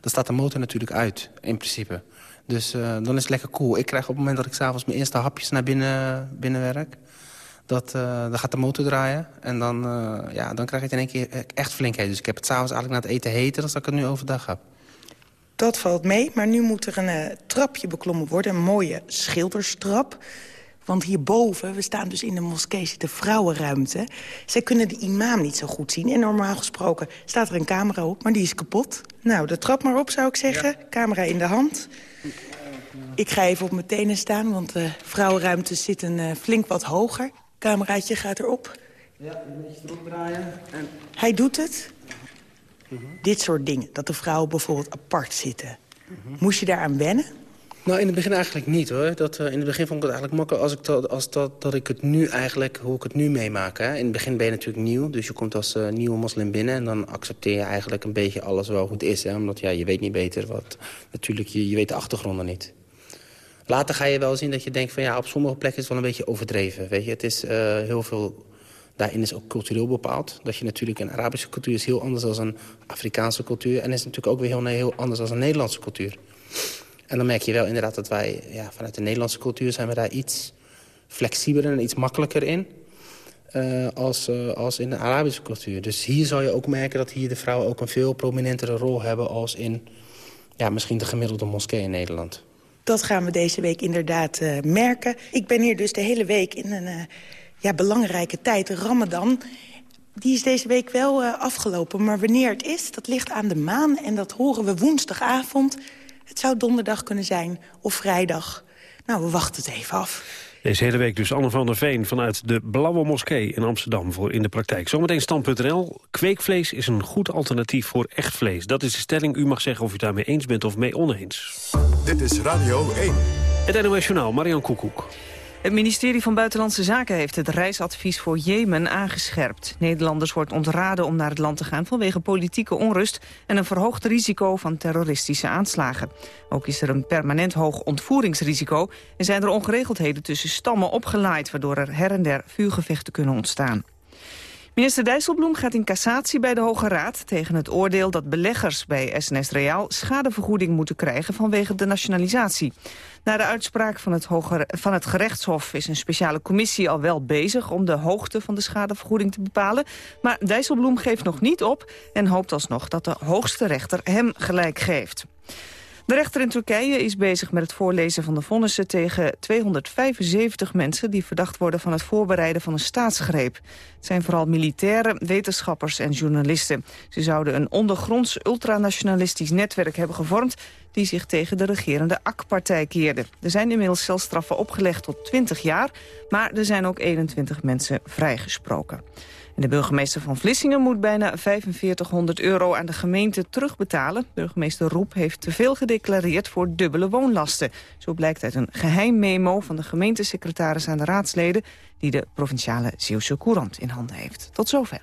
dan staat de motor natuurlijk uit, in principe. Dus uh, dan is het lekker cool. Ik krijg op het moment dat ik s'avonds mijn eerste hapjes naar binnen, binnen werk... Dat, dan gaat de motor draaien. En dan, ja, dan krijg je het in één keer echt flink heet. Dus ik heb het s'avonds eigenlijk na het eten heten... dan dat ik het nu overdag heb. Dat valt mee, maar nu moet er een trapje beklommen worden. Een mooie schilderstrap. Want hierboven, we staan dus in de moskee, zit de vrouwenruimte. Zij kunnen de imam niet zo goed zien. En normaal gesproken staat er een camera op, maar die is kapot. Nou, de trap maar op, zou ik zeggen. Camera in de hand. Ik ga even op mijn tenen staan, want de vrouwenruimte zit een uh, flink wat hoger. Cameraatje gaat erop. Ja, een beetje erop draaien. En... Hij doet het. Dit soort dingen, dat de vrouwen bijvoorbeeld apart zitten. Moest je daaraan wennen? Nou, in het begin eigenlijk niet, hoor. Dat, uh, in het begin vond ik het eigenlijk makkelijk als ik dat, als dat, dat ik het nu eigenlijk, hoe ik het nu meemaak. Hè. In het begin ben je natuurlijk nieuw, dus je komt als uh, nieuwe moslim binnen... en dan accepteer je eigenlijk een beetje alles wel het is. Hè. Omdat ja, je weet niet beter wat... Natuurlijk, je, je weet de achtergronden niet. Later ga je wel zien dat je denkt van ja, op sommige plekken is het wel een beetje overdreven. Weet je, het is uh, heel veel... Daarin is ook cultureel bepaald. Dat je natuurlijk een Arabische cultuur is heel anders dan een Afrikaanse cultuur. En is natuurlijk ook weer heel, heel anders dan een Nederlandse cultuur. En dan merk je wel inderdaad dat wij ja, vanuit de Nederlandse cultuur... zijn we daar iets flexibeler en iets makkelijker in... Uh, als, uh, als in de Arabische cultuur. Dus hier zal je ook merken dat hier de vrouwen ook een veel prominentere rol hebben... als in ja, misschien de gemiddelde moskee in Nederland. Dat gaan we deze week inderdaad uh, merken. Ik ben hier dus de hele week in een ja, belangrijke tijd, Ramadan. Die is deze week wel afgelopen, maar wanneer het is, dat ligt aan de maan. En dat horen we woensdagavond. Het zou donderdag kunnen zijn of vrijdag. Nou, we wachten het even af. Deze hele week dus Anne van der Veen vanuit de Blauwe Moskee in Amsterdam voor In de Praktijk. Zometeen stand.nl. Kweekvlees is een goed alternatief voor echt vlees. Dat is de stelling. U mag zeggen of u daarmee eens bent of mee oneens. Dit is Radio 1. Het NOS Journaal, Marian Koekoek. Het ministerie van Buitenlandse Zaken heeft het reisadvies voor Jemen aangescherpt. Nederlanders wordt ontraden om naar het land te gaan vanwege politieke onrust en een verhoogd risico van terroristische aanslagen. Ook is er een permanent hoog ontvoeringsrisico en zijn er ongeregeldheden tussen stammen opgelaaid, waardoor er her en der vuurgevechten kunnen ontstaan. Minister Dijsselbloem gaat in cassatie bij de Hoge Raad... tegen het oordeel dat beleggers bij SNS Reaal schadevergoeding moeten krijgen vanwege de nationalisatie. Na de uitspraak van het, Hoge, van het gerechtshof is een speciale commissie al wel bezig... om de hoogte van de schadevergoeding te bepalen. Maar Dijsselbloem geeft nog niet op en hoopt alsnog dat de hoogste rechter hem gelijk geeft. De rechter in Turkije is bezig met het voorlezen van de vonnissen tegen 275 mensen die verdacht worden van het voorbereiden van een staatsgreep. Het zijn vooral militairen, wetenschappers en journalisten. Ze zouden een ondergronds ultranationalistisch netwerk hebben gevormd die zich tegen de regerende AK-partij keerde. Er zijn inmiddels celstraffen opgelegd tot 20 jaar, maar er zijn ook 21 mensen vrijgesproken de burgemeester van Vlissingen moet bijna 4500 euro aan de gemeente terugbetalen. Burgemeester Roep heeft te veel gedeclareerd voor dubbele woonlasten. Zo blijkt uit een geheim memo van de gemeentesecretaris aan de raadsleden... die de provinciale Zeeuwse Courant in handen heeft. Tot zover.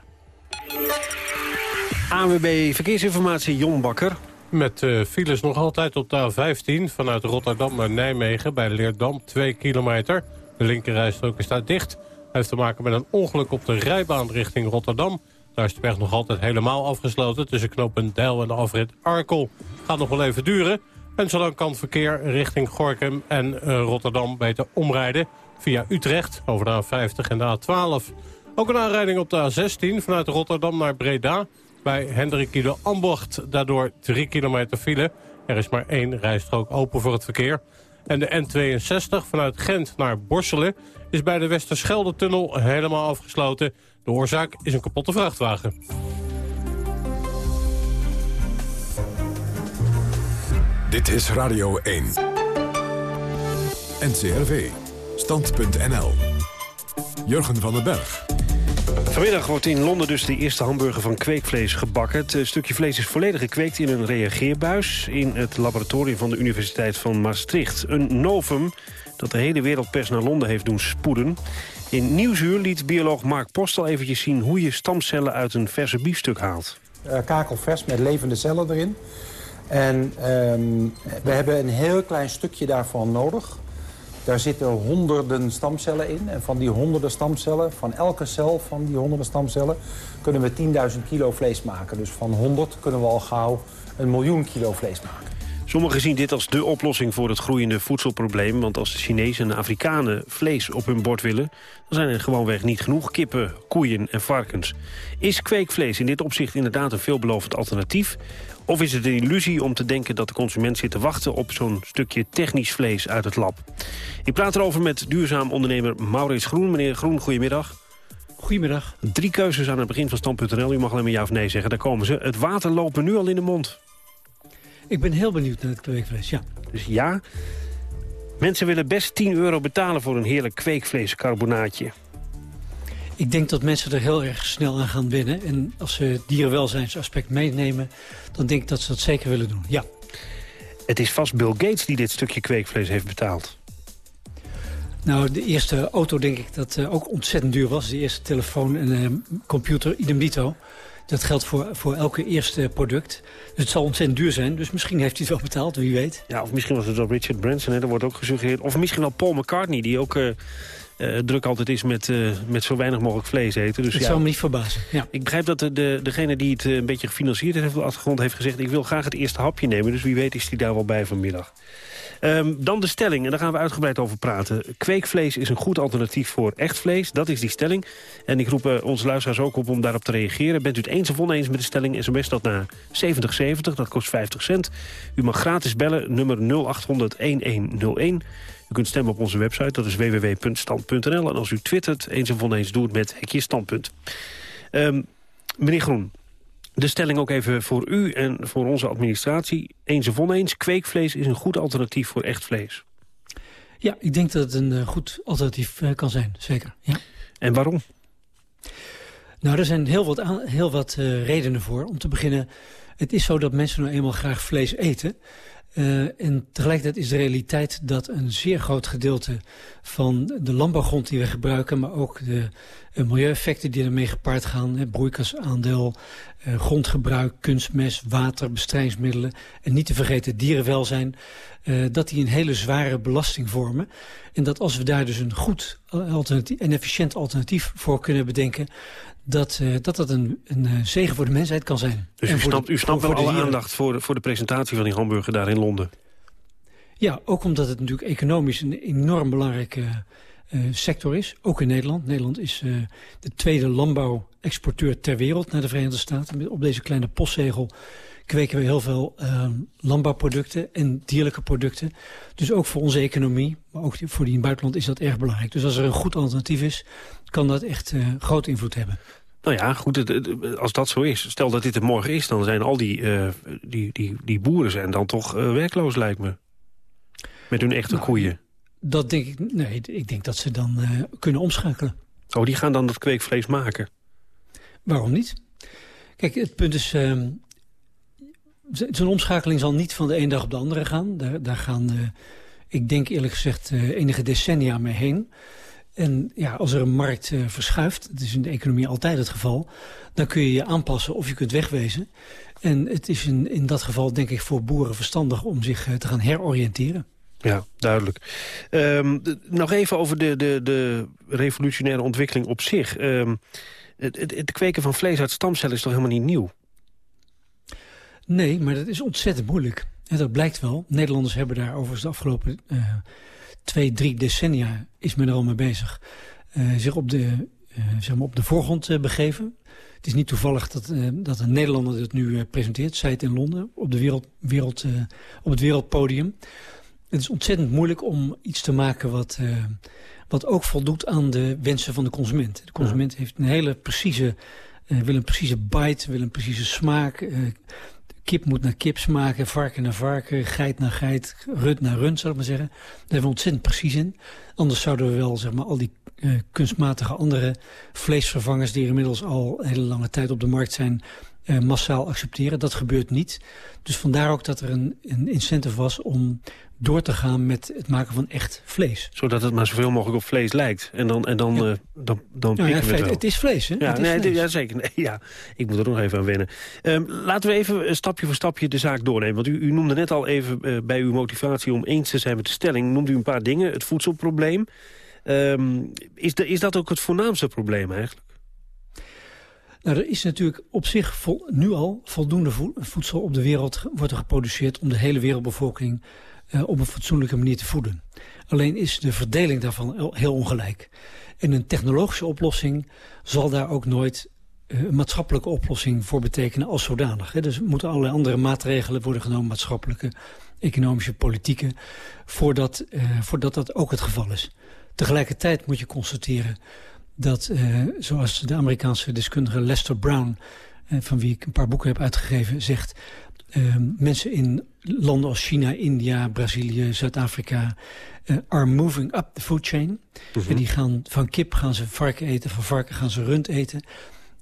ANWB Verkeersinformatie, Jon Bakker. Met uh, files nog altijd op de A15 vanuit Rotterdam naar Nijmegen... bij Leerdam, 2 kilometer. De linkerrijstrook is daar dicht heeft te maken met een ongeluk op de rijbaan richting Rotterdam. Daar is de weg nog altijd helemaal afgesloten tussen knooppunt Deil en de afrit Arkel. Gaat nog wel even duren. En zolang kan verkeer richting Gorkum en uh, Rotterdam beter omrijden... via Utrecht over de A50 en de A12. Ook een aanrijding op de A16 vanuit Rotterdam naar Breda... bij Hendrik Ido Ambocht, daardoor 3 kilometer file. Er is maar één rijstrook open voor het verkeer. En de N62 vanuit Gent naar Borselen is bij de Westerschelde-tunnel helemaal afgesloten. De oorzaak is een kapotte vrachtwagen. Dit is Radio 1. NCRV. Stand.nl. Jurgen van den Berg. Vanmiddag wordt in Londen dus de eerste hamburger van kweekvlees gebakken. Het eh, stukje vlees is volledig gekweekt in een reageerbuis... in het laboratorium van de Universiteit van Maastricht. Een novum dat de hele wereldpers naar Londen heeft doen spoeden. In Nieuwsuur liet bioloog Mark Postel eventjes zien... hoe je stamcellen uit een verse biefstuk haalt. Uh, kakelvers met levende cellen erin. En um, we hebben een heel klein stukje daarvan nodig. Daar zitten honderden stamcellen in. En van die honderden stamcellen, van elke cel van die honderden stamcellen... kunnen we 10.000 kilo vlees maken. Dus van 100 kunnen we al gauw een miljoen kilo vlees maken. Sommigen zien dit als de oplossing voor het groeiende voedselprobleem. Want als de Chinezen en Afrikanen vlees op hun bord willen... dan zijn er gewoonweg niet genoeg kippen, koeien en varkens. Is kweekvlees in dit opzicht inderdaad een veelbelovend alternatief? Of is het een illusie om te denken dat de consument zit te wachten... op zo'n stukje technisch vlees uit het lab? Ik praat erover met duurzaam ondernemer Maurits Groen. Meneer Groen, goedemiddag. Goedemiddag. Drie keuzes aan het begin van Stand.nl. U mag alleen maar ja of nee zeggen, daar komen ze. Het water loopt me nu al in de mond. Ik ben heel benieuwd naar het kweekvlees, ja. Dus ja, mensen willen best 10 euro betalen voor een heerlijk kweekvleescarbonaatje. Ik denk dat mensen er heel erg snel aan gaan winnen. En als ze dierenwelzijnsaspect meenemen, dan denk ik dat ze dat zeker willen doen, ja. Het is vast Bill Gates die dit stukje kweekvlees heeft betaald. Nou, de eerste auto denk ik dat uh, ook ontzettend duur was. De eerste telefoon en uh, computer, idem dito. Dat geldt voor, voor elke eerste product. Dus het zal ontzettend duur zijn. Dus misschien heeft hij het wel betaald, wie weet. Ja, of misschien was het wel Richard Branson, hè? dat wordt ook gesuggereerd. Of misschien wel Paul McCartney, die ook... Uh, eh, druk altijd is met, eh, met zo weinig mogelijk vlees eten. Dus Dat ja, zou me niet verbazen. Ja. Ik begrijp dat de, de, degene die het eh, een beetje gefinancierd heeft op de achtergrond heeft gezegd... ik wil graag het eerste hapje nemen, dus wie weet is die daar wel bij vanmiddag. Ehm, dan de stelling, en daar gaan we uitgebreid over praten. Kweekvlees is een goed alternatief voor echt vlees. Dat is die stelling. En ik roep uh, onze luisteraars ook op om daarop te reageren. Bent u het eens of oneens met de stelling? SMS dat naar 7070, dat kost 50 cent. U mag gratis bellen, nummer 0800-1101. U kunt stemmen op onze website, dat is www.stand.nl. En als u twittert, eens of oneens, doe het met hekje standpunt. Ehm, meneer Groen, de stelling ook even voor u en voor onze administratie. Eens of oneens, kweekvlees is een goed alternatief voor echt vlees. Ja, ik denk dat het een uh, goed alternatief uh, kan zijn, zeker. Ja. En waarom? Nou, er zijn heel wat, heel wat uh, redenen voor. Om te beginnen, het is zo dat mensen nou eenmaal graag vlees eten. Uh, en tegelijkertijd is de realiteit dat een zeer groot gedeelte van de landbouwgrond die we gebruiken... maar ook de uh, milieueffecten die ermee gepaard gaan... Hè, broeikasaandeel, uh, grondgebruik, kunstmest, water, bestrijdingsmiddelen... en niet te vergeten dierenwelzijn... dat die een hele zware belasting vormen. En dat als we daar dus een goed alternatief, en efficiënt alternatief voor kunnen bedenken dat uh, dat, dat een, een uh, zegen voor de mensheid kan zijn. Dus en u snapt, de, u snapt wel alle dieren. aandacht voor de, voor de presentatie van die hamburger daar in Londen? Ja, ook omdat het natuurlijk economisch een enorm belangrijke uh, sector is. Ook in Nederland. Nederland is de tweede landbouwexporteur ter wereld naar de Verenigde Staten. Op deze kleine postzegel kweken we heel veel landbouwproducten en dierlijke producten. Dus ook voor onze economie, maar ook voor die in het buitenland is dat erg belangrijk. Dus als er een goed alternatief is, kan dat echt uh, grote invloed hebben. Nou ja, goed, als dat zo is. Stel dat dit er morgen is, dan zijn al die, uh, die, die, die boeren zijn dan toch uh, werkloos, lijkt me. Met hun echte nou, koeien. Dat denk ik, nee, ik denk dat ze dan kunnen omschakelen. Oh, die gaan dan dat kweekvlees maken? Waarom niet? Kijk, het punt is... ehm, Zo'n omschakeling zal niet van de ene dag op de andere gaan. Daar, daar gaan, ik denk eerlijk gezegd, uh, enige decennia mee heen. En ja, als er een markt uh, verschuift, dat is in de economie altijd het geval... dan kun je je aanpassen of je kunt wegwezen. En het is in, in dat geval denk ik voor boeren verstandig om zich te gaan heroriënteren. Ja, duidelijk. Um, nog even over de, de, de revolutionaire ontwikkeling op zich. Um, het, het, het kweken van vlees uit stamcellen is toch helemaal niet nieuw? Nee, maar dat is ontzettend moeilijk. En dat blijkt wel. Nederlanders hebben daar overigens de afgelopen uh, twee, drie decennia... is men er al mee bezig. Uh, zich op de, uh, zeg maar op de voorgrond begeven. Het is niet toevallig dat, dat een Nederlander het nu presenteert. Zij het in Londen, op, de wereld, wereld, op het wereldpodium. Het is ontzettend moeilijk om iets te maken wat, wat ook voldoet aan de wensen van de consument. De consument heeft een hele precieze... wil een precieze bite, wil een precieze smaak kip moet naar kip smaken, varken naar varken, geit naar geit, rund naar rund, zou ik maar zeggen. Daar hebben we ontzettend precies in. Anders zouden we wel zeg maar, al die uh, kunstmatige andere vleesvervangers... die er inmiddels al een hele lange tijd op de markt zijn, uh, massaal accepteren. Dat gebeurt niet. Dus vandaar ook dat er een, een incentive was om door te gaan met het maken van echt vlees. Zodat het maar zoveel mogelijk op vlees lijkt. En dan, en dan, ja. uh, dan, dan nou, ja, we het wel. Het is vlees, hè? Ja, het is nee, vlees. ja zeker. Nee, ja, ik moet er nog even aan wennen. Um, laten we even stapje voor stapje de zaak doornemen. Want u, u noemde net al even uh, bij uw motivatie om eens te zijn met de stelling... noemde u een paar dingen. Het voedselprobleem. Um, is, de, is dat ook het voornaamste probleem eigenlijk? Er is natuurlijk op zich nu al voldoende voedsel op de wereld wordt er geproduceerd... om de hele wereldbevolking uh, op een fatsoenlijke manier te voeden. Alleen is de verdeling daarvan heel ongelijk. En een technologische oplossing zal daar ook nooit uh, een maatschappelijke oplossing voor betekenen als zodanig. Hè. Dus moeten allerlei andere maatregelen worden genomen, maatschappelijke, economische, politieke, voordat, uh, voordat dat ook het geval is. Tegelijkertijd moet je constateren dat, uh, zoals de Amerikaanse deskundige Lester Brown, uh, van wie ik een paar boeken heb uitgegeven, zegt... Uh, mensen in landen als China, India, Brazilië, Zuid-Afrika... Uh, are moving up the food chain. -hmm. En die gaan van kip gaan ze varken eten, van varken gaan ze rund eten.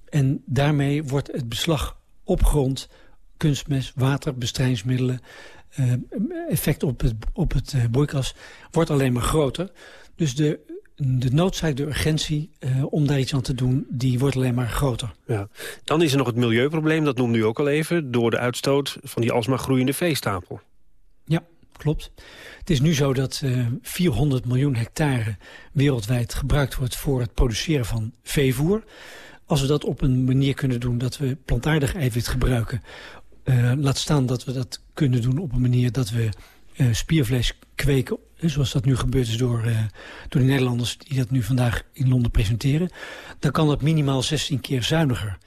En daarmee wordt het beslag op grond, kunstmest, water, bestrijdingsmiddelen... Uh, effect op het, op het broeikas wordt alleen maar groter. Dus de de noodzaak, de urgentie uh, om daar iets aan te doen, die wordt alleen maar groter. Ja. Dan is er nog het milieuprobleem, dat noemde u ook al even... door de uitstoot van die alsmaar groeiende veestapel. Ja, klopt. Het is nu zo dat uh, 400 miljoen hectare wereldwijd gebruikt wordt... voor het produceren van veevoer. Als we dat op een manier kunnen doen dat we plantaardig eiwit gebruiken... Uh, laat staan dat we dat kunnen doen op een manier dat we spiervlees kweken... zoals dat nu gebeurd is door, uh, door de Nederlanders die dat nu vandaag in Londen presenteren... dan kan dat minimaal 16 keer zuiniger.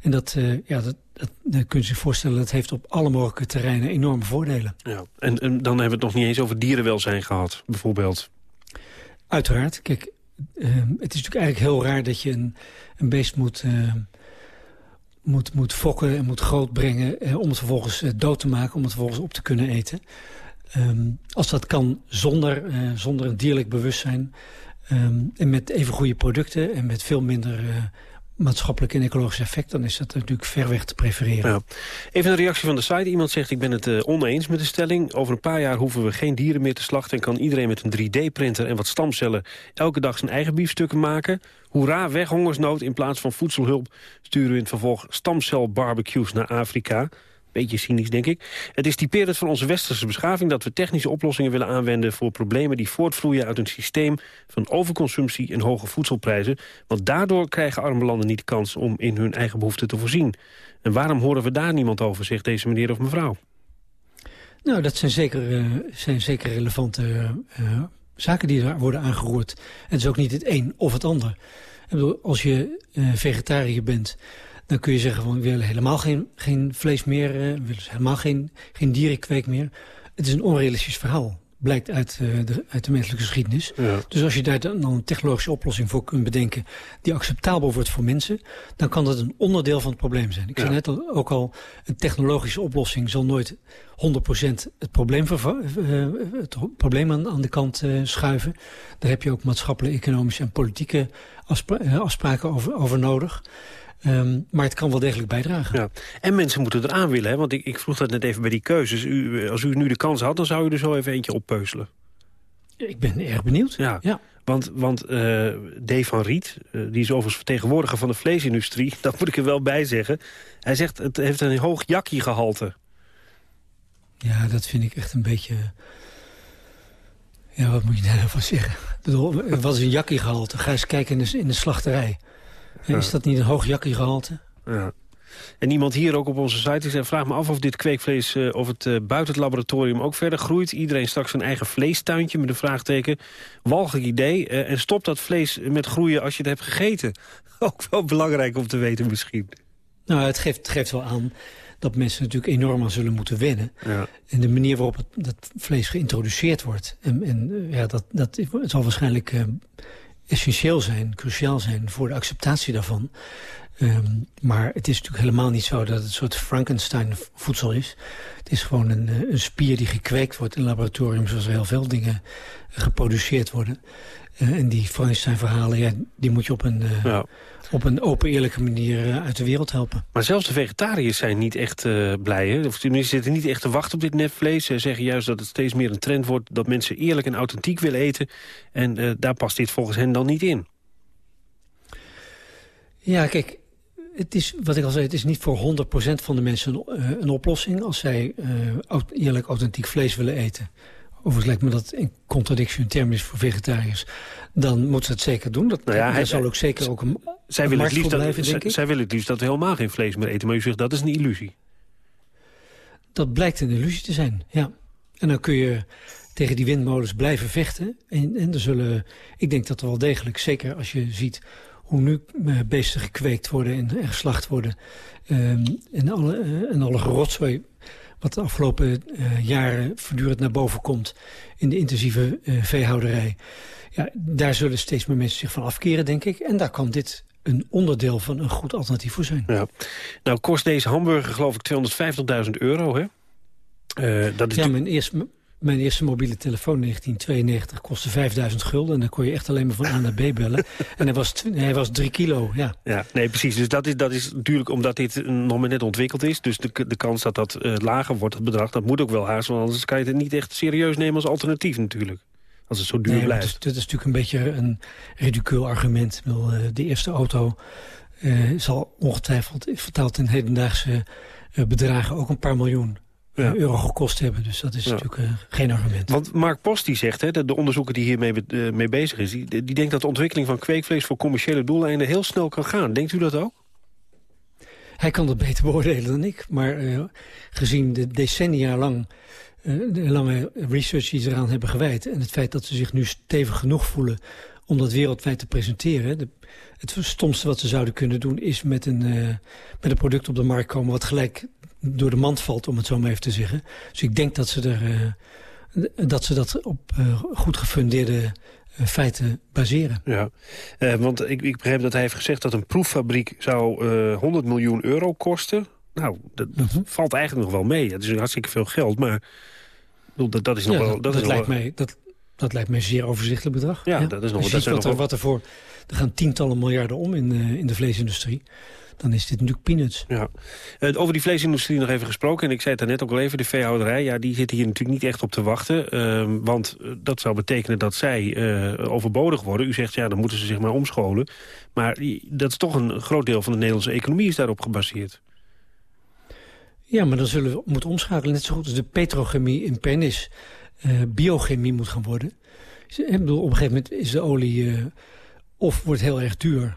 En dat, ja, dat, dat, dat kun je zich voorstellen, dat heeft op alle mogelijke terreinen enorme voordelen. Ja. En, en dan hebben we het nog niet eens over dierenwelzijn gehad, bijvoorbeeld. Uiteraard. Kijk, uh, het is natuurlijk eigenlijk heel raar dat je een, een beest moet, uh, moet, moet fokken en moet grootbrengen... Uh, om het vervolgens dood te maken, om het vervolgens op te kunnen eten. Um, als dat kan zonder, zonder een dierlijk bewustzijn... Um, en met even goede producten en met veel minder maatschappelijk en ecologisch effect... dan is dat natuurlijk ver weg te prefereren. Ja. Even een reactie van de site. Iemand zegt, ik ben het uh, oneens met de stelling. Over een paar jaar hoeven we geen dieren meer te slachten... en kan iedereen met een 3D-printer en wat stamcellen... elke dag zijn eigen biefstukken maken. Hoera, weg hongersnood. In plaats van voedselhulp sturen we in het vervolg stamcelbarbecues naar Afrika... Beetje cynisch, denk ik. Het is typerend van onze westerse beschaving... dat we technische oplossingen willen aanwenden voor problemen... die voortvloeien uit een systeem van overconsumptie en hoge voedselprijzen. Want daardoor krijgen arme landen niet de kans om in hun eigen behoeften te voorzien. En waarom horen we daar niemand over, zegt deze meneer of mevrouw? Nou, dat zijn zeker, uh, zijn zeker relevante uh, zaken die daar worden aangeroerd. En het is ook niet het een of het ander. Ik bedoel, als je uh, vegetariër bent dan kun je zeggen van we willen helemaal geen, geen vlees meer, uh, we willen helemaal geen, geen dierenkweek meer. Het is een onrealistisch verhaal. Blijkt uit, uh, de, uit de menselijke geschiedenis. Ja. Dus als je daar dan een technologische oplossing voor kunt bedenken... die acceptabel wordt voor mensen... dan kan dat een onderdeel van het probleem zijn. Ik ja. zei net al, ook al, een technologische oplossing zal nooit 100% het probleem, uh, het probleem aan, aan de kant uh, schuiven. Daar heb je ook maatschappelijke, economische en politieke afspra afspraken over, over nodig. Um, maar het kan wel degelijk bijdragen. Ja. En mensen moeten eraan willen, hè? want ik, ik vroeg dat net even bij die keuzes. U, als u nu de kans had, dan zou u er zo even eentje oppeuzelen. Ik ben erg benieuwd. Ja, ja. want, want uh, D. van Riet, uh, die is overigens vertegenwoordiger van de vleesindustrie... dat moet ik er wel bij zeggen. Hij zegt, het heeft een hoog jakkie gehalte. Ja, dat vind ik echt een beetje... Ja, wat moet je daar nou van zeggen? Wat is een jakkie gehalte? Ga eens kijken in de, in de slachterij. Is dat niet een hoog jakkiegehalte? Ja. En iemand hier ook op onze site zei... vraag me af of dit kweekvlees uh, of het uh, buiten het laboratorium ook verder groeit. Iedereen straks zijn eigen vleestuintje met een vraagteken. Walgig idee. Uh, en stop dat vlees met groeien als je het hebt gegeten. ook wel belangrijk om te weten misschien. Nou, het geeft, het geeft wel aan dat mensen natuurlijk enorm aan zullen moeten wennen. Ja. En de manier waarop het, dat vlees geïntroduceerd wordt. En, en ja, dat, dat zal waarschijnlijk essentieel zijn, cruciaal zijn voor de acceptatie daarvan. Um, maar het is natuurlijk helemaal niet zo dat het een soort Frankenstein voedsel is. Het is gewoon een, eh, spier die gekweekt wordt in laboratorium... zoals er heel veel dingen geproduceerd worden. Uh, en die Frankenstein verhalen, ja, die moet je op een... Uh, ja op een open, eerlijke manier uh, uit de wereld helpen. Maar zelfs de vegetariërs zijn niet echt uh, blij. Hè? Of tenminste zitten niet echt te wachten op dit netvlees. Ze zeggen juist dat het steeds meer een trend wordt... dat mensen eerlijk en authentiek willen eten. En uh, daar past dit volgens hen dan niet in. Ja, kijk, het is, wat ik al zei, het is niet voor 100% van de mensen een, een oplossing... als zij eerlijk, authentiek vlees willen eten. Overigens lijkt me dat een contradictie in termen is voor vegetariërs. Dan moeten ze het zeker doen. Dat, nou ja, hij zal ook zeker ook een, zij een willen het liefst blijven, dat, denk ik. Zij willen het liefst dat we helemaal geen vlees meer eten. Maar u zegt dat is een illusie. Dat blijkt een illusie te zijn, ja. En dan kun je tegen die windmolens blijven vechten. En, en er zullen, ik denk dat er wel degelijk, zeker als je ziet hoe nu beesten gekweekt worden en, en geslacht worden. Um, en alle, uh, en alle gerotzooi wat de afgelopen uh, jaren voortdurend naar boven komt in de intensieve uh, veehouderij. Ja, daar zullen steeds meer mensen zich van afkeren, denk ik. En daar kan dit een onderdeel van een goed alternatief voor zijn. Ja. Nou, kost deze hamburger geloof ik 250.000 euro, hè? Uh, dat is ja, mijn eerste, mijn eerste mobiele telefoon in 1992 kostte 5000 gulden. En dan kon je echt alleen maar van A naar B bellen. en hij was, hij was drie kilo, ja. Ja, nee, precies. Dus dat is, dat is natuurlijk omdat dit nog maar net ontwikkeld is. Dus de, de kans dat dat uh, lager wordt, het bedrag, dat moet ook wel haast. Want anders kan je het niet echt serieus nemen als alternatief natuurlijk. Als het zo duur nee, blijft. Dat is, dat is natuurlijk een beetje een ridicul argument. Uh, de eerste auto uh, zal ongetwijfeld vertaald in hedendaagse bedragen ook een paar miljoen euro gekost hebben. Dus dat is natuurlijk uh, geen argument. Want Mark Post die zegt, hè, de, de onderzoeker die hiermee uh, mee bezig is... Die, die denkt dat de ontwikkeling van kweekvlees voor commerciële doeleinden heel snel kan gaan. Denkt u dat ook? Hij kan dat beter beoordelen dan ik. Maar uh, gezien de decennia lang de lange research die ze eraan hebben gewijd... en het feit dat ze zich nu stevig genoeg voelen om dat wereldwijd te presenteren. De, het stomste wat ze zouden kunnen doen is met een, uh, met een product op de markt komen... wat gelijk door de mand valt, om het zo maar even te zeggen. Dus ik denk dat ze, er, uh, dat, ze dat op uh, goed gefundeerde feiten baseren. Ja, want ik, ik begrijp dat hij heeft gezegd dat een proeffabriek zou 100 miljoen euro kosten. Nou, dat, dat -hmm. valt eigenlijk nog wel mee. Het is hartstikke veel geld, maar dat, dat is nog ja, wel... Dat, dat, is lijkt wel... mij, dat, dat lijkt mij een zeer overzichtelijk bedrag. Ja, ja. dat is nog... Als je dat ziet wat, er, wat er voor... Er gaan tientallen miljarden om in, uh, in de vleesindustrie. Dan is dit natuurlijk peanuts. Ja. Uh, over die vleesindustrie nog even gesproken. En ik zei het net ook al even, de veehouderij. Ja, die zitten hier natuurlijk niet echt op te wachten. Uh, want dat zou betekenen dat zij overbodig worden. U zegt, ja, dan moeten ze zich maar omscholen. Maar dat is toch een groot deel van de Nederlandse economie is daarop gebaseerd. Ja, maar dan zullen we moeten omschakelen. Net zo goed als de petrochemie in Pernis uh, biochemie moet gaan worden. Ik bedoel, op een gegeven moment is de olie uh, of wordt heel erg duur...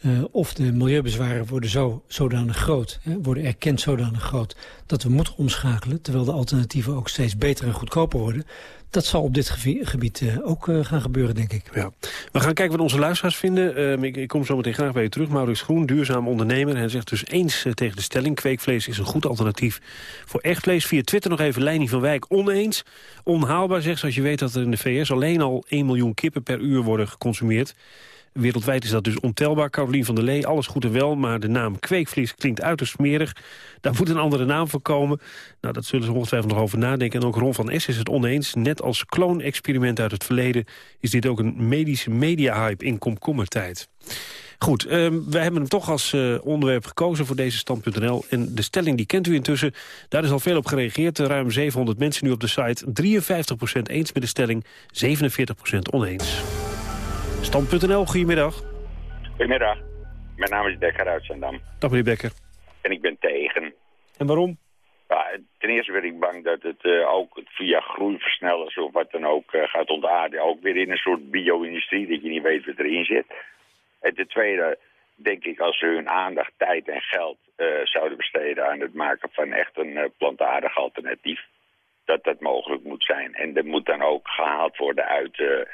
Uh, of de milieubezwaren worden zo, zodanig groot, hè, worden erkend zodanig groot... dat we moeten omschakelen, terwijl de alternatieven ook steeds beter en goedkoper worden. Dat zal op dit gebied uh, ook uh, gaan gebeuren, denk ik. Ja. We gaan kijken wat onze luisteraars vinden. ik, ik, kom zo meteen graag bij je terug. Maurits Groen, duurzaam ondernemer. Hij zegt dus eens tegen de stelling... kweekvlees is een goed alternatief voor echt vlees. Via Twitter nog even Leiding van Wijk oneens. Onhaalbaar, zegt als je weet dat er in de VS alleen al 1 miljoen kippen per uur worden geconsumeerd. Wereldwijd is dat dus ontelbaar. Carolien van der Lee, alles goed en wel, maar de naam kweekvlees klinkt uiterst smerig. Daar moet een andere naam voor komen. Nou, dat zullen ze ongetwijfeld nog over nadenken. En ook Ron van S is het oneens. Net als kloonexperiment uit het verleden... is dit ook een medische media-hype in komkommertijd. Goed, uh, wij hebben hem toch als uh, onderwerp gekozen voor deze stand.nl. En de stelling die kent u intussen. Daar is al veel op gereageerd. Ruim 700 mensen nu op de site. 53% eens met de stelling, 47% oneens. Stand.nl, goedemiddag. Goedemiddag. Mijn naam is Dekker uit Zandam. Dag meneer Bekker. En ik ben tegen. En waarom? Ja, ten eerste ben ik bang dat het uh, ook via groeiversnellers of wat dan ook uh, gaat ontaarden. Ook weer in een soort bio-industrie dat je niet weet wat erin zit. En ten tweede denk ik als ze hun aandacht, tijd en geld uh, zouden besteden aan het maken van echt een plantaardig alternatief. Dat dat mogelijk moet zijn. En dat moet dan ook gehaald worden uit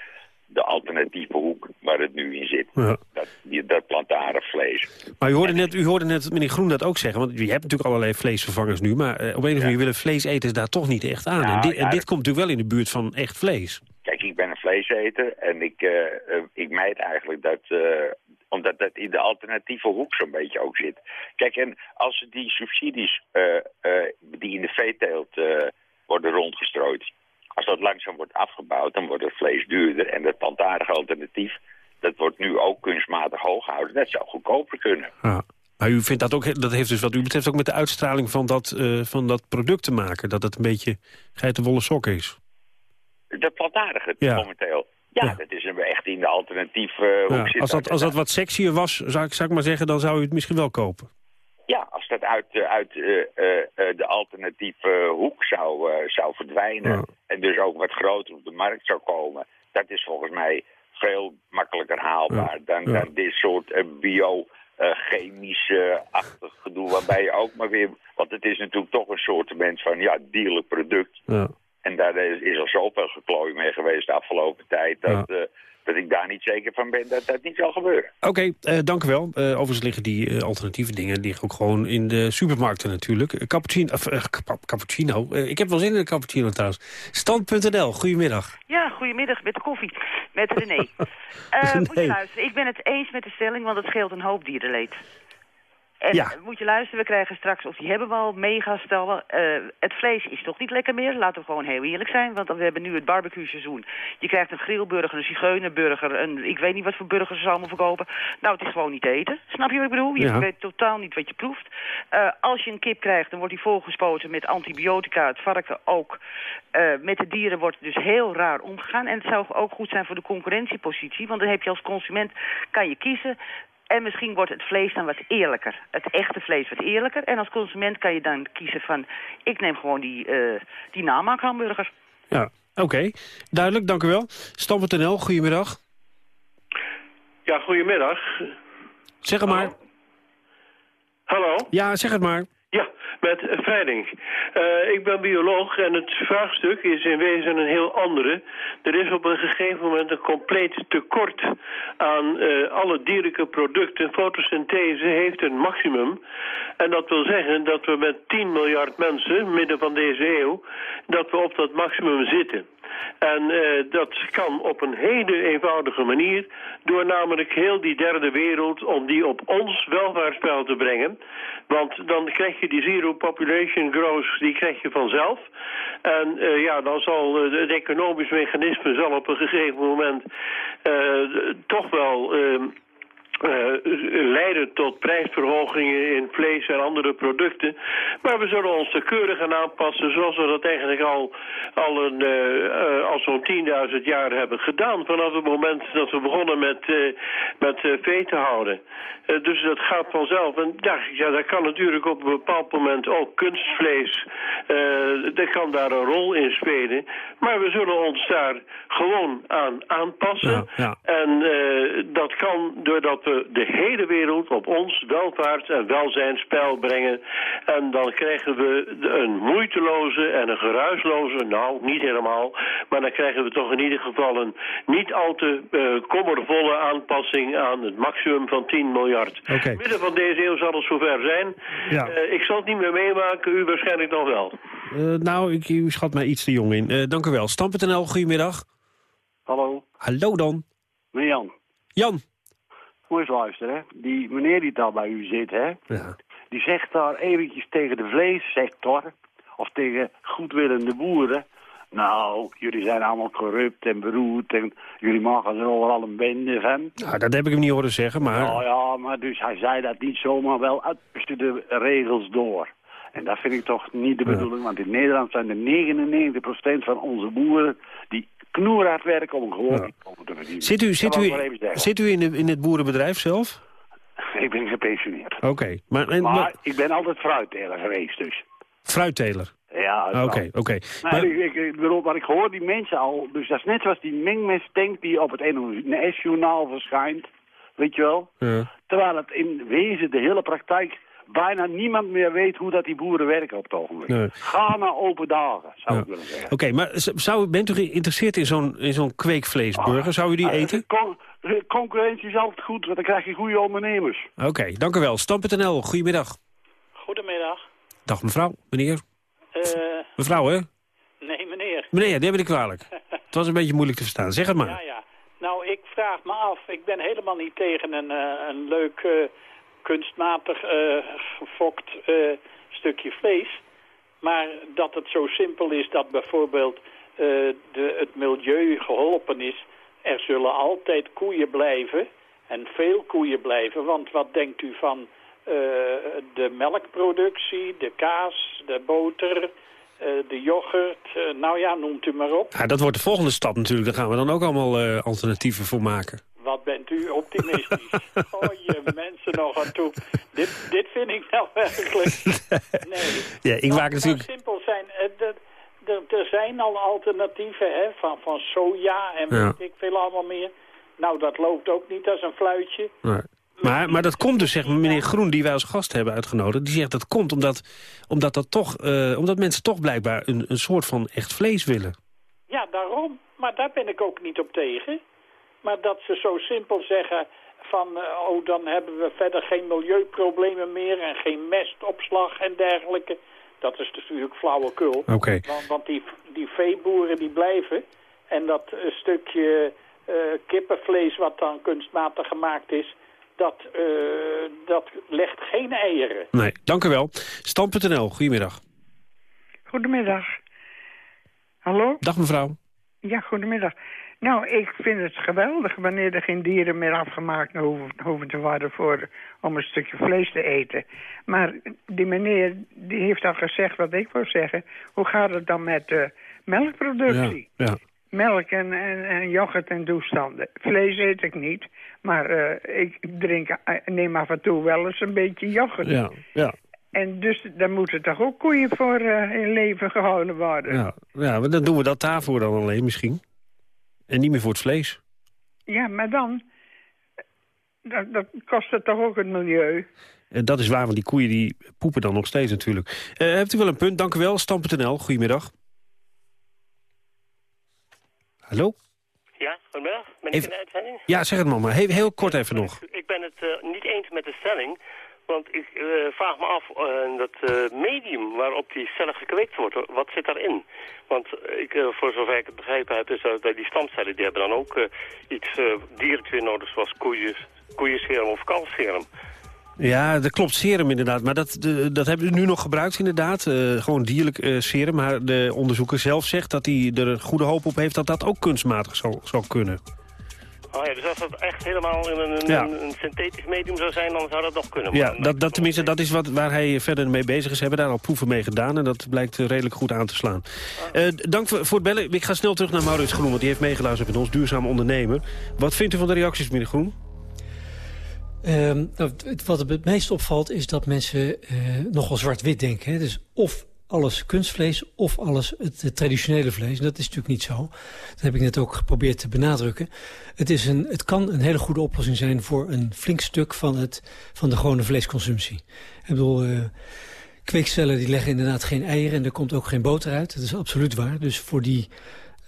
de alternatieve hoek waar het nu in zit. Ja. Dat, dat plantaardig vlees. Maar u hoorde, net, u hoorde net meneer Groen dat ook zeggen, want je hebt natuurlijk allerlei vleesvervangers nu, maar uh, op een of andere manier willen vleeseters daar toch niet echt aan. Nou, en, dit, ja, en dit komt natuurlijk wel in de buurt van echt vlees. Kijk, ik ben een vleeseter en ik, uh, ik meid eigenlijk dat omdat dat in de alternatieve hoek zo'n beetje ook zit. Kijk, en als die subsidies die in de veeteelt worden rondgestrooid als dat langzaam wordt afgebouwd, dan wordt het vlees duurder. En het plantaardige alternatief, dat wordt nu ook kunstmatig hoog gehouden. Dat zou goedkoper kunnen. Ja. Maar u vindt dat ook, dat heeft dus wat u betreft ook met de uitstraling van dat, uh, van dat product te maken. Dat het een beetje geitenwolle sok is. De plantaardige ja. momenteel. Ja, ja, dat is een, echt in de alternatieve uh, ja, als, dat, als dat wat sexier was, zou ik, zou ik maar zeggen, dan zou u het misschien wel kopen. Ja, als dat uit, uit uh, uh, de alternatieve hoek zou, uh, zou verdwijnen... Ja. en dus ook wat groter op de markt zou komen... dat is volgens mij veel makkelijker haalbaar ja. dan, dan dit soort bio chemische-achtig gedoe... waarbij je ook maar weer... want het is natuurlijk toch een soort van ja, dierlijk product... Ja. En daar is, al zoveel geklooi mee geweest de afgelopen tijd... dat, dat ik daar niet zeker van ben dat dat niet zal gebeuren. Oké, okay, uh, dank u wel. Uh, overigens liggen die uh, alternatieve dingen liggen ook gewoon in de supermarkten natuurlijk. Cappuccino, cappuccino. ik heb wel zin in een cappuccino trouwens. Stand.nl, goedemiddag. Ja, goedemiddag met de koffie. Met René. René. Moet je luisteren, ik ben het eens met de stelling, want het scheelt een hoop dierenleed. En ja. moet je luisteren, we krijgen straks, of die hebben we al, megastallen. Uh, het vlees is toch niet lekker meer, laten we gewoon heel eerlijk zijn. Want we hebben nu het barbecue seizoen. Je krijgt een grillburger, een zigeunerburger, een, ik weet niet wat voor burgers ze allemaal verkopen. Nou, het is gewoon niet eten. Snap je wat ik bedoel? Je ja. weet totaal niet wat je proeft. Uh, als je een kip krijgt, dan wordt die volgespoten met antibiotica. Het varken ook. Uh, met de dieren wordt dus heel raar omgegaan. En het zou ook goed zijn voor de concurrentiepositie. Want dan heb je als consument, kan je kiezen En misschien wordt het vlees dan wat eerlijker. Het echte vlees wat eerlijker. En als consument kan je dan kiezen van... ik neem gewoon die, uh, die namaakhamburger. Ja, oké. Duidelijk, dank u wel. Stam.nl, goedemiddag. Ja, goedemiddag. Zeg het maar. Hallo? Ja, zeg het maar. Ja, met Vrijding. Uh, ik ben bioloog en het vraagstuk is in wezen een heel andere. Er is op een gegeven moment een compleet tekort aan uh, alle dierlijke producten. Fotosynthese heeft een maximum. En dat wil zeggen dat we met 10 miljard mensen, midden van deze eeuw, dat we op dat maximum zitten. En uh, dat kan op een hele eenvoudige manier, door namelijk heel die derde wereld, om die op ons welvaartsspel te brengen. Want dan krijg je die zero population growth, die krijg je vanzelf. En uh, ja, dan zal het economisch mechanisme zal op een gegeven moment toch wel... Uh, leiden tot prijsverhogingen in vlees en andere producten. Maar we zullen ons er keurig aan aanpassen zoals we dat eigenlijk al, al, een, uh, al zo'n 10.000 jaar hebben gedaan. Vanaf het moment dat we begonnen met, uh, met vee te houden. dus dat gaat vanzelf. En ja, ja, dat kan natuurlijk op een bepaald moment ook kunstvlees. dat kan daar een rol in spelen. Maar we zullen ons daar gewoon aan aanpassen. Ja, ja. En dat kan doordat we de hele wereld op ons welvaarts- en welzijnsspel brengen. En dan krijgen we een moeiteloze en een geruisloze, nou niet helemaal, maar dan krijgen we toch in ieder geval een niet al te uh, kommervolle aanpassing aan het maximum van 10 miljard. Okay. Midden van deze eeuw zal het zover zijn. Ja. Uh, ik zal het niet meer meemaken, u waarschijnlijk nog wel. Uh, nou, ik, u schat mij iets te jong in. dank u wel. Stam.nl, goedemiddag. Hallo. Hallo dan. Meneer Jan. Jan. Moet eens luisteren, hè. Die meneer die daar bij u zit, hè. Ja. Die zegt daar eventjes tegen de vleessector, of tegen goedwillende boeren... Nou, jullie zijn allemaal corrupt en beroerd en jullie maken er overal een bende van. Nou, dat heb ik hem niet horen zeggen, maar... Nou ja, maar dus hij zei dat niet zomaar wel uit de regels door. En dat vind ik toch niet de bedoeling, want in Nederland zijn er 99% van onze boeren die knoerhard werken om gewoon Ja. inkomen te verdienen. Zit u, zit u, zit u in, de, in het boerenbedrijf zelf? Ik ben gepensioneerd. Oké, maar, Maar maar- ik ben altijd fruitteler geweest dus. fruitteler? Ja, Oké, oké. Nee, Maar- ik, ik, bedoel, hoor die mensen al, dus dat is net zoals die mengmesttank die op het NOS-journaal verschijnt, weet je wel? Ja. Terwijl het in wezen de hele praktijk bijna niemand meer weet hoe dat die boeren werken op het ogenblik. Nee. Ga naar open dagen, zou ik willen zeggen. Oké, maar zou, bent u geïnteresseerd in zo'n in zo'n kweekvleesburger? Zou u die Ah, eten? con- concurrentie is altijd goed, want dan krijg je goede ondernemers. Oké, dank u wel. Stam.nl, goedemiddag. Goedemiddag. Dag mevrouw, meneer. Eh, Mevrouw, hè? nee, meneer. Meneer, neem me niet kwalijk. Het was een beetje moeilijk te verstaan. Zeg het maar. Ja, ja. Nou, ik vraag me af. Ik ben helemaal niet tegen een, eh, een leuk, eh, kunstmatig eh, gefokt eh, stukje vlees. Maar dat het zo simpel is dat bijvoorbeeld eh, de, het milieu geholpen is. Er zullen altijd koeien blijven. En veel koeien blijven. Want wat denkt u van de melkproductie, de kaas, de boter, de yoghurt. nou ja, noemt u maar op. Dat wordt de volgende stap natuurlijk. Daar gaan we dan ook allemaal alternatieven voor maken. Wat bent u optimistisch. oh, je mensen nog aan toe. Dit, dit vind ik nou werkelijk... Nee. Ja, ik maak het natuurlijk... simpel zijn. eh, de- Er zijn al alternatieven hè, van, van soja en Ja. weet ik veel allemaal meer. Nou, dat loopt ook niet als een fluitje. Nee. Maar, maar dat komt dus, zeg maar, meneer Groen, die wij als gast hebben uitgenodigd... die zegt dat komt omdat, omdat, dat toch, eh, omdat mensen toch blijkbaar een, een soort van echt vlees willen. Ja, daarom. Maar daar ben ik ook niet op tegen. Maar dat ze zo simpel zeggen van... eh, oh, dan hebben we verder geen milieuproblemen meer... en geen mestopslag en dergelijke. Dat is natuurlijk flauwekul. Oké. Want, want die, die veeboeren die blijven... en dat eh, stukje eh, kippenvlees wat dan kunstmatig gemaakt is... Dat, eh, dat legt geen eieren. Nee, dank u wel. Stam.nl, goedemiddag. Goedemiddag. Hallo? Dag mevrouw. Ja, goedemiddag. Nou, ik vind het geweldig wanneer er geen dieren meer afgemaakt hoeven, hoeven te worden voor, om een stukje vlees te eten. Maar die meneer die heeft al gezegd wat ik wil zeggen. Hoe gaat het dan met de melkproductie? Ja, ja. melk en, en, en yoghurt en toestanden. Vlees eet ik niet, maar eh, ik drink, eh, neem af en toe wel eens een beetje yoghurt. Ja, ja. En dus daar moeten toch ook koeien voor eh, in leven gehouden worden. Ja, ja, maar dan doen we dat daarvoor dan alleen misschien. En niet meer voor het vlees. Ja, maar dan, dat, dat kost het toch ook het milieu. En dat is waar, want die koeien die poepen dan nog steeds natuurlijk. Eh, hebt u wel een punt? Dank u wel. Stam.nl, goedemiddag. Hallo? Ja, goedemiddag. Ben ik Even- in de uitzending? Ja, zeg het maar, maar heel, heel kort even nog. Ik ben het eh, niet eens met de stelling. Want ik eh, vraag me af, eh, dat eh, medium waarop die cellen gekweekt wordt, wat zit daarin? Want ik, voor zover ik het begrepen heb, is dat, die stamcellen die hebben dan ook iets dierlijks weer nodig, zoals koeien, koeienserum of kalfserum. Ja, dat klopt, serum inderdaad. Maar dat, de, dat hebben we nu nog gebruikt inderdaad. Gewoon dierlijk serum. Maar de onderzoeker zelf zegt dat hij er goede hoop op heeft... dat dat ook kunstmatig zou, zou kunnen. Oh ja, dus als dat echt helemaal in een, een, Ja. een, synthetisch medium zou zijn, dan zou dat nog kunnen. Ja, dat, dat, tenminste, dat is wat, waar hij verder mee bezig is. We hebben daar al proeven mee gedaan en dat blijkt redelijk goed aan te slaan. Eh, dank voor, voor het bellen. Ik ga snel terug naar Maurits Groen, want die heeft meegeluisterd met ons, duurzaam ondernemer. Wat vindt u van de reacties, meneer Groen? Ehm, nou, het- wat het meest opvalt is dat mensen eh, nogal zwart-wit denken. Hè? Dus of alles kunstvlees of alles het, traditionele vlees. En dat is natuurlijk niet zo. Dat heb ik net ook geprobeerd te benadrukken. Het, is een, het kan een hele goede oplossing zijn voor een flink stuk van, het, van de gewone vleesconsumptie. Ik bedoel, eh, kweekcellen die leggen inderdaad geen eieren en er komt ook geen boter uit. Dat is absoluut waar. Dus voor die,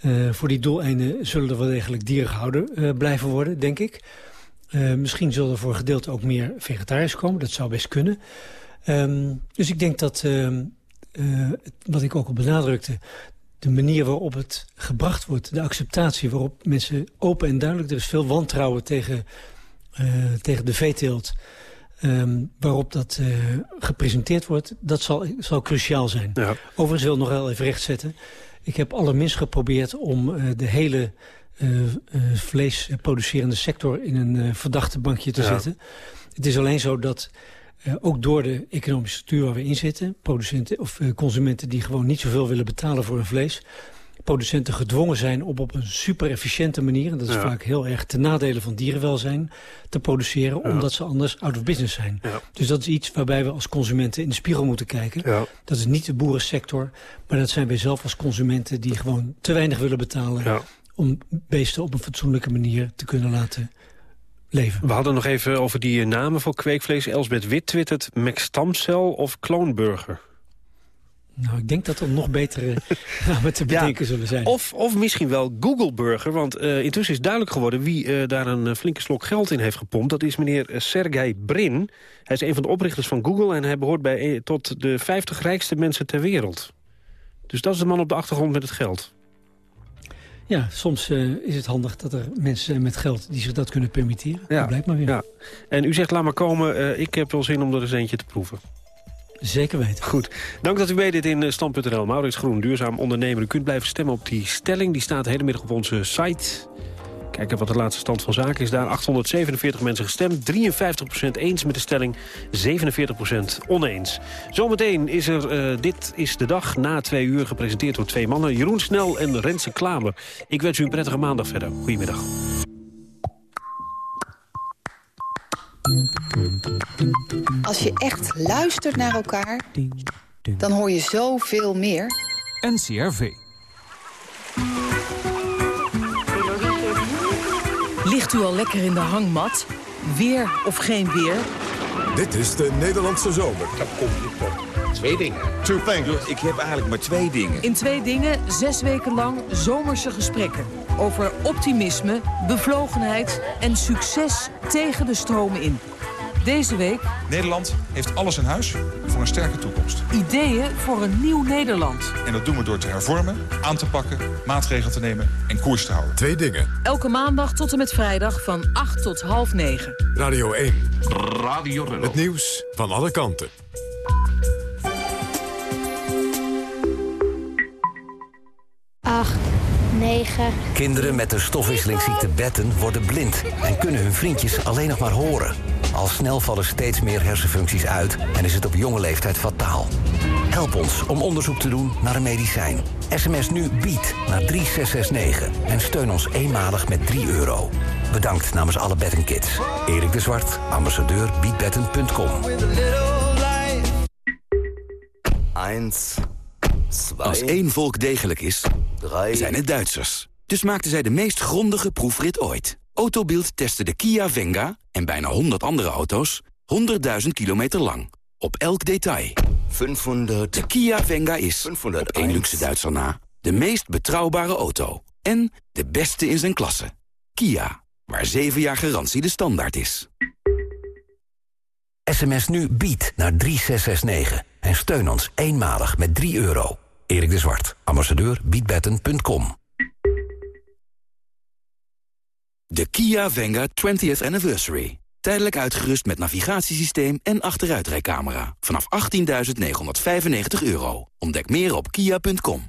eh, voor die doeleinden zullen er wel degelijk dieren gehouden eh, blijven worden, denk ik. Misschien zullen er voor een gedeelte ook meer vegetariërs komen. Dat zou best kunnen. Ehm, dus ik denk dat, ehm, eh, wat ik ook al benadrukte... de manier waarop het gebracht wordt, de acceptatie waarop mensen open en duidelijk... er is veel wantrouwen tegen, eh, tegen de veeteelt... ehm, waarop dat eh, gepresenteerd wordt, dat zal, zal cruciaal zijn. Overigens wil ik nog wel even rechtzetten. Ik heb allerminst geprobeerd om de hele eh, vleesproducerende sector in een verdachte bankje te Ja. zetten. Het is alleen zo dat eh, ook door de economische structuur waar we in zitten... producenten of eh, consumenten die gewoon niet zoveel willen betalen voor hun vlees... producenten gedwongen zijn om op een super efficiënte manier... en dat is Ja. vaak heel erg ten nadele van dierenwelzijn... te produceren, Ja. omdat ze anders out of business zijn. Ja. Dus dat is iets waarbij we als consumenten in de spiegel moeten kijken. Dat is niet de boerensector, maar dat zijn wij zelf als consumenten... die gewoon te weinig willen betalen... Om beesten op een fatsoenlijke manier te kunnen laten leven. We hadden nog even over die namen voor kweekvlees. Elsbeth Wit twittert McStamcel of Kloonburger. Nou, ik denk dat er nog betere namen te bedenken zullen zijn. Of, of misschien wel Google Burger, want eh, intussen is duidelijk geworden... wie eh, daar een eh, flinke slok geld in heeft gepompt. Dat is meneer Sergey Brin. Hij is een van de oprichters van Google... en hij behoort bij, tot de 50 rijkste mensen ter wereld. Dus dat is de man op de achtergrond met het geld. Ja, soms eh, is het handig dat er mensen zijn met geld die zich dat kunnen permitteren. Dat blijkt maar weer. Ja. En u zegt, laat maar komen, eh, ik heb wel zin om er eens eentje te proeven. Zeker weten. Goed. Dank dat u meedeed in eh, Stand.nl. Maurits Groen, duurzaam ondernemer. U kunt blijven stemmen op die stelling. Die staat hele middag op onze site. Kijken wat de laatste stand van zaken is daar. 847 mensen gestemd. 53% eens met de stelling. 47% oneens. Zometeen is er eh, Dit is de Dag na twee uur gepresenteerd door twee mannen. Jeroen Snel en Renze Klamer. Ik wens u een prettige maandag verder. Goedemiddag. Als je echt luistert naar elkaar, dan hoor je zoveel meer. NCRV. Ligt u al lekker in de hangmat? Weer of geen weer? Dit is de Nederlandse zomer. Dan kom je tot twee dingen. Two things. Ik heb eigenlijk maar twee dingen. In twee dingen, zes weken lang zomerse gesprekken. Over optimisme, bevlogenheid en succes tegen de stromen in. Deze week Nederland heeft alles in huis voor een sterke toekomst. ideeën voor een nieuw Nederland. En dat doen we door te hervormen, aan te pakken, maatregelen te nemen en koers te houden. Twee dingen. Elke maandag tot en met vrijdag van 8 tot half 9. Radio 1. Radio Het nieuws van alle kanten. Acht, negen. Kinderen met de stofwisselingsziekte Betten worden blind en kunnen hun vriendjes alleen nog maar horen. Al snel vallen steeds meer hersenfuncties uit en is het op jonge leeftijd fataal. Help ons om onderzoek te doen naar een medicijn. SMS nu bied naar 3669 en steun ons eenmalig met 3 euro. Bedankt namens alle bettingkids. Erik de Zwart, ambassadeur beatbetten.com. 1, Als één volk degelijk is, zijn het Duitsers. Dus maakten zij de meest grondige proefrit ooit. Autobild testte de Kia Venga en bijna 100 andere auto's 100.000 kilometer lang. Op elk detail. 500. De Kia Venga is, 500 op één luxe Duitser na, de meest betrouwbare auto. En de beste in zijn klasse. Kia, waar 7 jaar garantie de standaard is. SMS nu bied naar 3669 en steun ons eenmalig met 3 euro. Erik de Zwart, ambassadeur beatbetten.com. De Kia Venga 20th Anniversary. Tijdelijk uitgerust met navigatiesysteem en achteruitrijcamera. Vanaf 18.995 euro. Ontdek meer op kia.com.